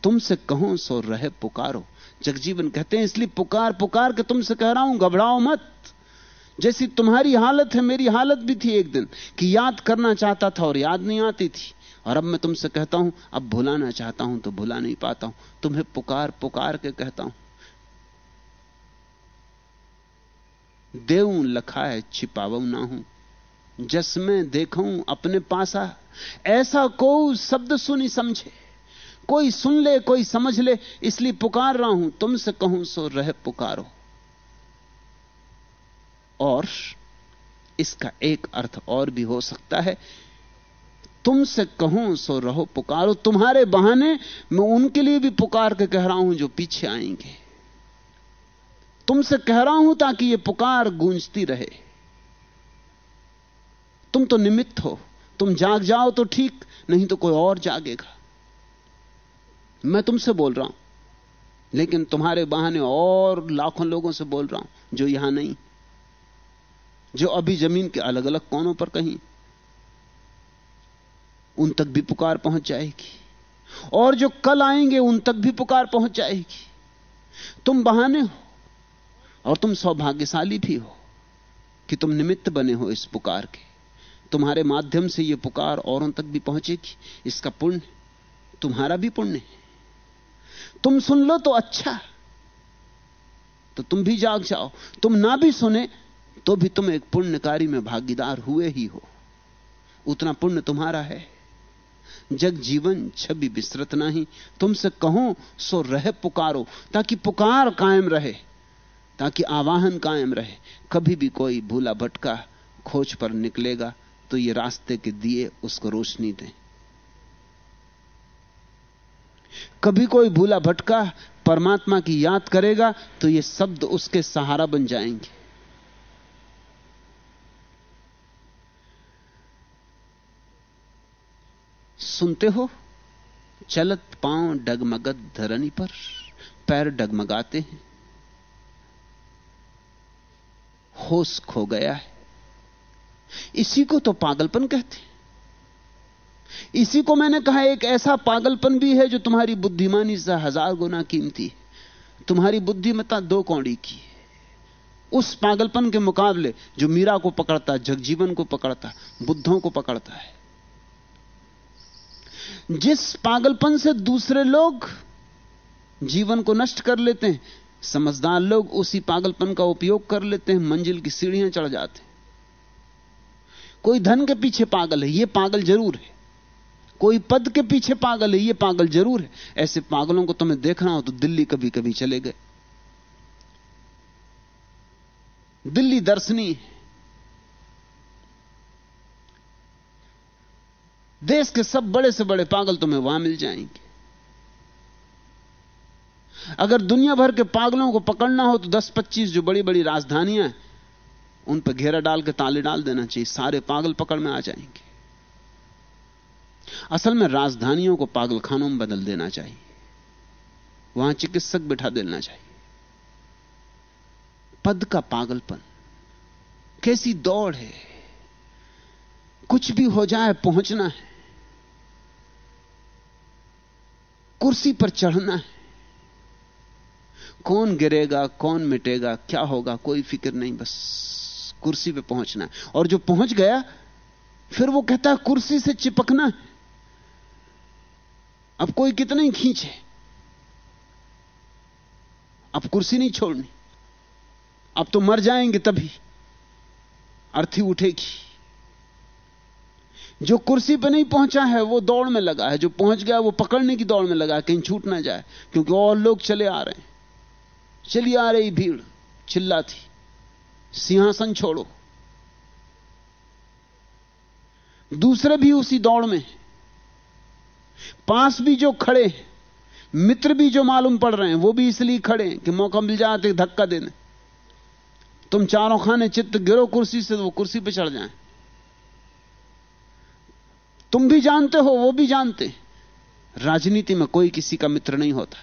तुमसे कहो सो रहे पुकारो। जगजीवन कहते हैं, इसलिए पुकार पुकार के तुमसे कह रहा हूँ, घबराओ मत। जैसी तुम्हारी हालत है, मेरी हालत भी थी एक दिन, कि याद करना चाहता था और याद नहीं आती थी। और अब मैं तुमसे कहता हूँ, अब भुलाना चाहता हूँ तो भुला नहीं पाता हूँ। तुम्हें पुकार पुकार के कहता हूँ। देव लखा है छिपाव ना हूँ। जस में देखूँ, अपने पासा ऐसा को शब्द सुनी समझे। कोई सुन ले, कोई समझ ले, इसलिए पुकार रहा हूँ। तुमसे कहूँ, सो रह पुकारो। और इसका एक अर्थ और भी हो सकता है। तुमसे कहूँ, सो रहो, पुकारो। तुम्हारे बहाने मैं उनके लिए भी पुकार के कह रहा हूँ जो पीछे आएँगे। तुमसे कह रहा हूँ ताकि यह पुकार गूंजती रहे। तुम तो निमित्त हो। तुम जाग जाओ तो ठीक, नहीं तो कोई और जागेगा। मैं तुमसे बोल रहा हूँ, लेकिन तुम्हारे बहाने और लाखों लोगों से बोल रहा हूँ, जो यहाँ नहीं, जो अभी ज़मीन के अलग अलग कोनों पर कहीं, उन तक भी पुकार पहुँच जाएगी। और जो कल आएँगे, उन तक भी पुकार पहुँच जाएगी। तुम बहाने हो। और तुम सौभाग्यशाली भी हो कि तुम निमित्त बने हो इस पुकार के। तुम्हारे माध्यम से यह पुकार औरों तक भी पहुंचेगी। इसका पुण्य तुम्हारा भी पुण्य है। तुम सुन लो तो अच्छा। तो तुम भी जाग जाओ। तुम ना भी सुने तो भी तुम एक पुण्यकारी में भागीदार हुए ही हो। उतना पुण्य तुम्हारा है। जग जीवन छवि विस्तृत नहीं। तुमसे कहो, सो रहे पुकारो, ताकि पुकार कायम रहे। ताकि आवाहन कायम रहे। कभी भी कोई भूला भटका खोज पर निकलेगा तो ये रास्ते के दिए उसको रोशनी दें। कभी कोई भूला भटका परमात्मा की याद करेगा तो ये शब्द उसके सहारा बन जाएँगे। सुनते हो? चलत पाँव डगमगत धरनी पर, पैर डगमगाते हैं। होश खो गया है। इसी को तो पागलपन कहते हैं। इसी को मैंने कहा, एक ऐसा पागलपन भी है जो तुम्हारी बुद्धिमानी से हज़ार गुना कीमती है। तुम्हारी बुद्धिमत्ता दो कौड़ी की उस पागलपन के मुकाबले जो मीरा को पकड़ता, जगजीवन को पकड़ता, बुद्धों को पकड़ता है। जिस पागलपन से दूसरे लोग जीवन को नष्ट कर लेते हैं समझदार लोग उसी पागलपन का उपयोग कर लेते हैं, मंजिल की सीढ़ियाँ चढ़ जाते हैं। कोई धन के पीछे पागल है यह पागल ज़रूर है। कोई पद के पीछे पागल है यह पागल ज़रूर है। ऐसे पागलों को तुम्हें देखना हो तो दिल्ली कभी कभी चले गए। दिल्ली दर्शनी है। देश के सब बड़े से बड़े पागल तुम्हें वहाँ मिल जाएँगे। अगर दुनिया भर के पागलों को पकड़ना हो तो 10-25 जो बड़ी बड़ी राजधानियाँ हैं, उन पर घेरा डाल के ताले डाल देना चाहिए। सारे पागल पकड़ में आ जाएँगे। असल में राजधानियों को पागलखानों में बदल देना चाहिए। वहाँ चिकित्सक बिठा देना चाहिए। पद का पागलपन कैसी दौड़ है? कुछ भी हो जाए, पहुँचना है। कुर्सी पर चढ़ना है। कौन गिरेगा, कौन मिटेगा, क्या होगा, कोई फ़िक्र नहीं, बस कुर्सी पे पहुँचना है। और जो पहुँच गया, फिर वो कहता है, कुर्सी से चिपकना है। अब कोई कितना ही खींचे। अब कुर्सी नहीं छोड़नी। अब तो मर जाएँगे तभी। अर्थी उठेगी। जो कुर्सी पर नहीं पहुँचा है, वो दौड़ में लगा है। जो पहुँच गया, वो पकड़ने की दौड़ में लगा कहीं छूट ना जाए, क्योंकि और लोग चले आ रहे हैं। चली आ रही भीड़ चिल्लाती सिंहासन छोड़ो। दूसरे भी उसी दौड़ में पास भी जो खड़े मित्र भी जो मालूम पड़ रहे हैं, वो भी इसलिए खड़े हैं कि मौका मिल जाए धक्का देने तुम चारों खाने चित्त गिरो कुर्सी से तो वो कुर्सी पे चढ़ जाए। तुम भी जानते हो, वो भी जानते राजनीति में कोई किसी का मित्र नहीं होता।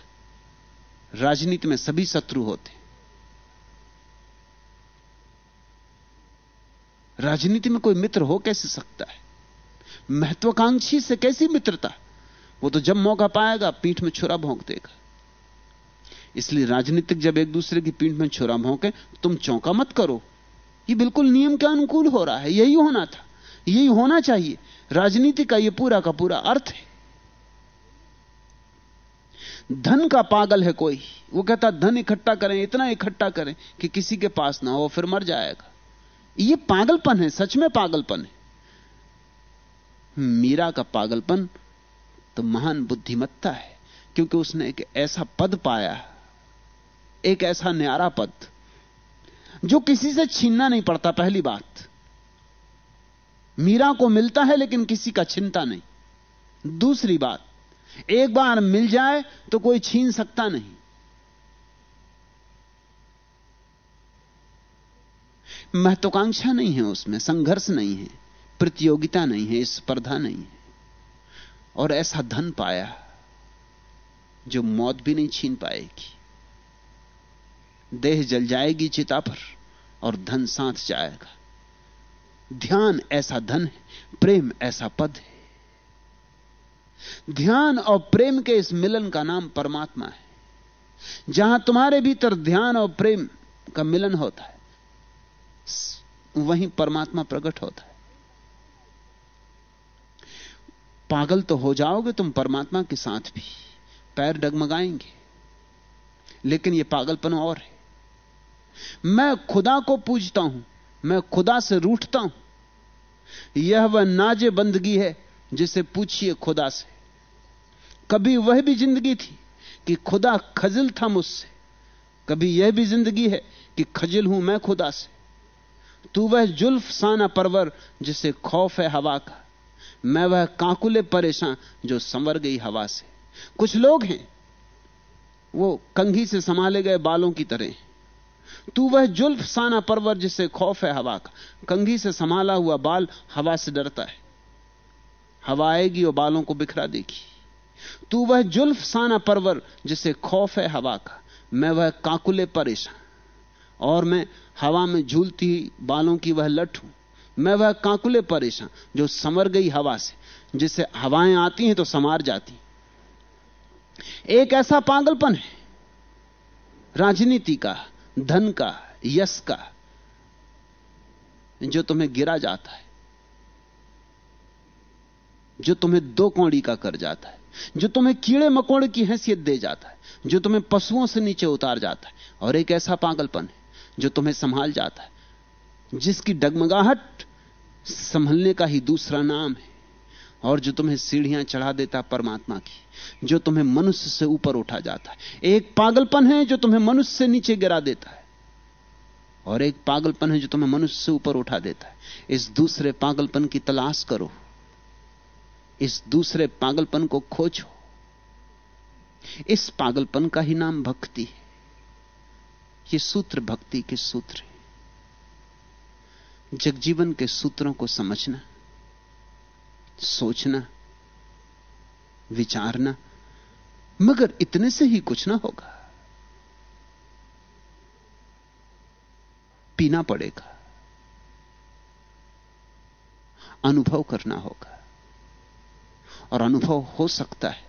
राजनीति में सभी शत्रु होते राजनीति में कोई मित्र हो कैसे सकता है? महत्वाकांक्षी से कैसी मित्रता? वो तो जब मौका पाएगा, पीठ में छुरा भोंक देगा। इसलिए राजनीतिक जब एक दूसरे की पीठ में छुरा भोंके, तुम चौंका मत करो। ये बिल्कुल नियम के अनुकूल हो रहा है, यही होना था, यही होना चाहिए। राजनीति का यह पूरा का पूरा अर्थ है। धन का पागल है कोई। वो कहता, धन इकट्ठा करें, इतना इकट्ठा करें कि किसी के पास ना हो, फिर मर जाएगा। ये पागलपन है, सच में पागलपन है। मीरा का पागलपन तो महान बुद्धिमत्ता है, क्योंकि उसने एक ऐसा पद पाया, एक ऐसा न्यारा पद, जो किसी से छीनना नहीं पड़ता, पहली बात। मीरा को मिलता है, लेकिन किसी का चिंता नहीं। दूसरी बात एक बार मिल जाए तो कोई छीन सकता नहीं। महत्वाकांक्षा नहीं है उसमें, संघर्ष नहीं है, प्रतियोगिता नहीं है, स्पर्धा नहीं है। और ऐसा धन पाया जो मौत भी नहीं छीन पाएगी। देह जल जाएगी चिता पर और धन साथ जाएगा। ध्यान ऐसा धन है, प्रेम ऐसा पद है। ध्यान और प्रेम के इस मिलन का नाम परमात्मा है। जहाँ तुम्हारे भीतर ध्यान और प्रेम का मिलन होता है, वहीं परमात्मा प्रकट होता है। पागल तो हो जाओगे तुम परमात्मा के साथ भी, पैर डगमगाएँगे, लेकिन यह पागलपन और है। मैं खुदा को पूजता हूँ, मैं खुदा से रूठता हूँ, यह वह नाजे बंदगी है जिसे पूछिए खुदा से। कभी वह भी ज़िंदगी थी कि खुदा खजिल था मुझसे। कभी यह भी ज़िंदगी है कि खजिल हूँ मैं खुदा से। तू वह जुल्फ साना परवर जिसे खौफ है हवा का। मैं वह कांकुले परेशान जो संवर गई हवा से। कुछ लोग हैं, वो कंघी से संभाले गए बालों की तरह तू वह जुल्फ साना परवर जिसे खौफ है हवा का। कंघी से संभाला हुआ बाल हवा से डरता है। हवा आएगी और बालों को बिखरा देगी। तू वह जुल्फ साना परवर जिसे खौफ है हवा का। मैं वह काकुले परेशान और मैं हवा में झूलती बालों की वह लठ हूँ। मैं वह काकुले परेशान जो समर गई हवा से। जिसे हवाएँ आती हैं तो समार जाती। एक ऐसा पागलपन है, राजनीति का, धन का, यश का, जो तुम्हें गिरा जाता है, जो तुम्हें दो कौड़ी का कर जाता है। जो तुम्हें कीड़े मकोड़े की हैसियत दे जाता है, जो तुम्हें पशुओं से नीचे उतार जाता है, और एक ऐसा पागलपन है जो तुम्हें संभाल जाता है, जिसकी डगमगाहट संभलने का ही दूसरा नाम है, और जो तुम्हें सीढ़ियाँ चढ़ा देता परमात्मा की, जो तुम्हें मनुष्य से ऊपर उठा जाता है। एक पागलपन है जो तुम्हें मनुष्य से नीचे गिरा देता है, और एक पागलपन है जो तुम्हें मनुष्य से ऊपर उठा देता है। इस दूसरे पागलपन की तलाश करो। इस दूसरे पागलपन को खोजो। इस पागलपन का ही नाम भक्ति है। ये सूत्र भक्ति के सूत्र है। जगजीवन के सूत्रों को समझना, सोचना, विचारना, मगर इतने से ही कुछ ना होगा। पीना पड़ेगा। अनुभव करना होगा। और अनुभव हो सकता है।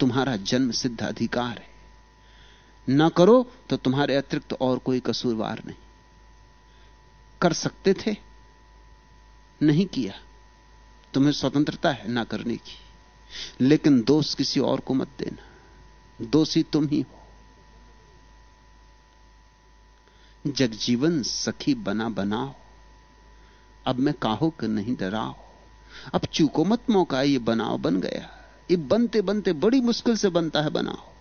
तुम्हारा जन्म सिद्ध अधिकार है। ना करो तो तुम्हारे अतिरिक्त और कोई कसूरवार नहीं। कर सकते थे, नहीं किया। तुम्हें स्वतंत्रता है ना करने की। लेकिन दोष किसी और को मत देना। दोषी तुम ही हो। जगजीवन सखी बना बनाओ। अब मैं काहो कि नहीं डराओ। अब चूको मत मौका, ये बनाओ बन गया। ये बनते बनते बड़ी मुश्किल से बनता है बनाओ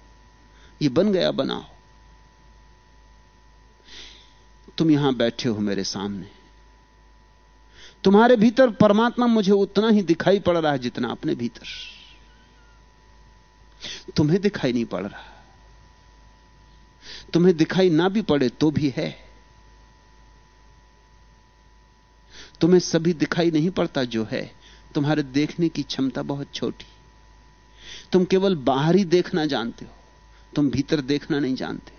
ये बन गया बनाओ तुम यहाँ बैठे हो मेरे सामने। तुम्हारे भीतर परमात्मा मुझे उतना ही दिखाई पड़ रहा है जितना अपने भीतर। तुम्हें दिखाई नहीं पड़ रहा। तुम्हें दिखाई ना भी पड़े तो भी है। तुम्हें सभी दिखाई नहीं पड़ता जो है। तुम्हारे देखने की क्षमता बहुत छोटी। तुम केवल बाहर ही देखना जानते हो, तुम भीतर देखना नहीं जानते।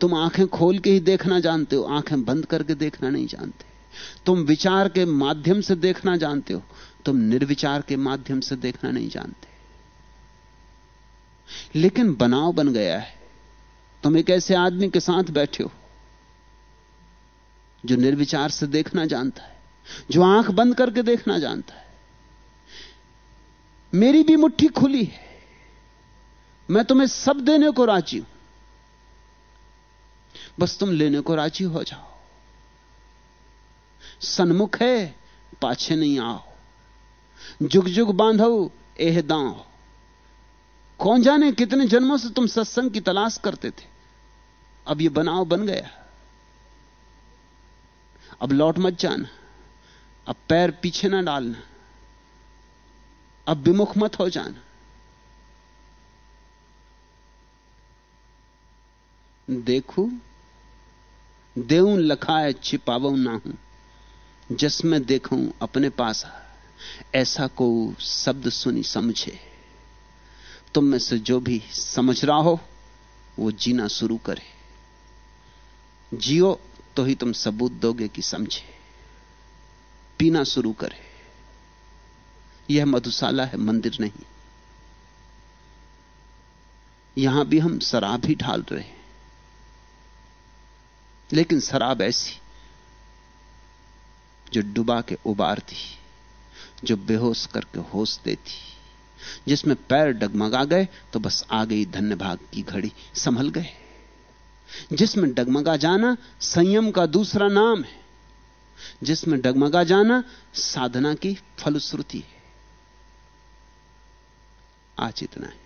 तुम आँखें खोल के ही देखना जानते हो, आँखें बंद करके देखना नहीं जानते। तुम विचार के माध्यम से देखना जानते हो, तुम निर्विचार के माध्यम से देखना नहीं जानते। लेकिन बनाव बन गया है। तुम एक ऐसे आदमी के साथ बैठे हो, जो निर्विचार से देखना जानता है, जो आँख बंद करके देखना जानता है। मेरी भी मुट्ठी खुली है। मैं तुम्हें सब देने को राज़ी हूँ। बस तुम लेने को राज़ी हो जाओ। सन्मुख है, पाछे नहीं आओ। जुग जुग बांधो, एह दाओ कौन जाने कितने जन्मों से तुम सत्संग की तलाश करते थे। अब ये बनाव बन गया। अब लौट मत जाना। अब पैर पीछे ना डालना। अब विमुख मत हो जाना। देखू, देऊं लखाए छिपावू ना हूँ जिसमें देखूँ अपने पास ऐसा को शब्द सुनी समझे। तुम में से जो भी समझ रहा हो, वो जीना शुरू करे। जियो तो ही तुम सबूत दोगे कि समझे। पीना शुरू करे। यह मधुशाला है, मंदिर नहीं। यहाँ भी हम शराब ही ढाल रहे हैं। लेकिन शराब ऐसी जो डुबा के उबारती, जो बेहोश करके होश देती, जिसमें पैर डगमगा गए तो बस आ गई धन्य भाग की घड़ी संभल गए। जिसमें डगमगा जाना संयम का दूसरा नाम है। जिसमें डगमगा जाना साधना की फलश्रुति है। आज इतना है।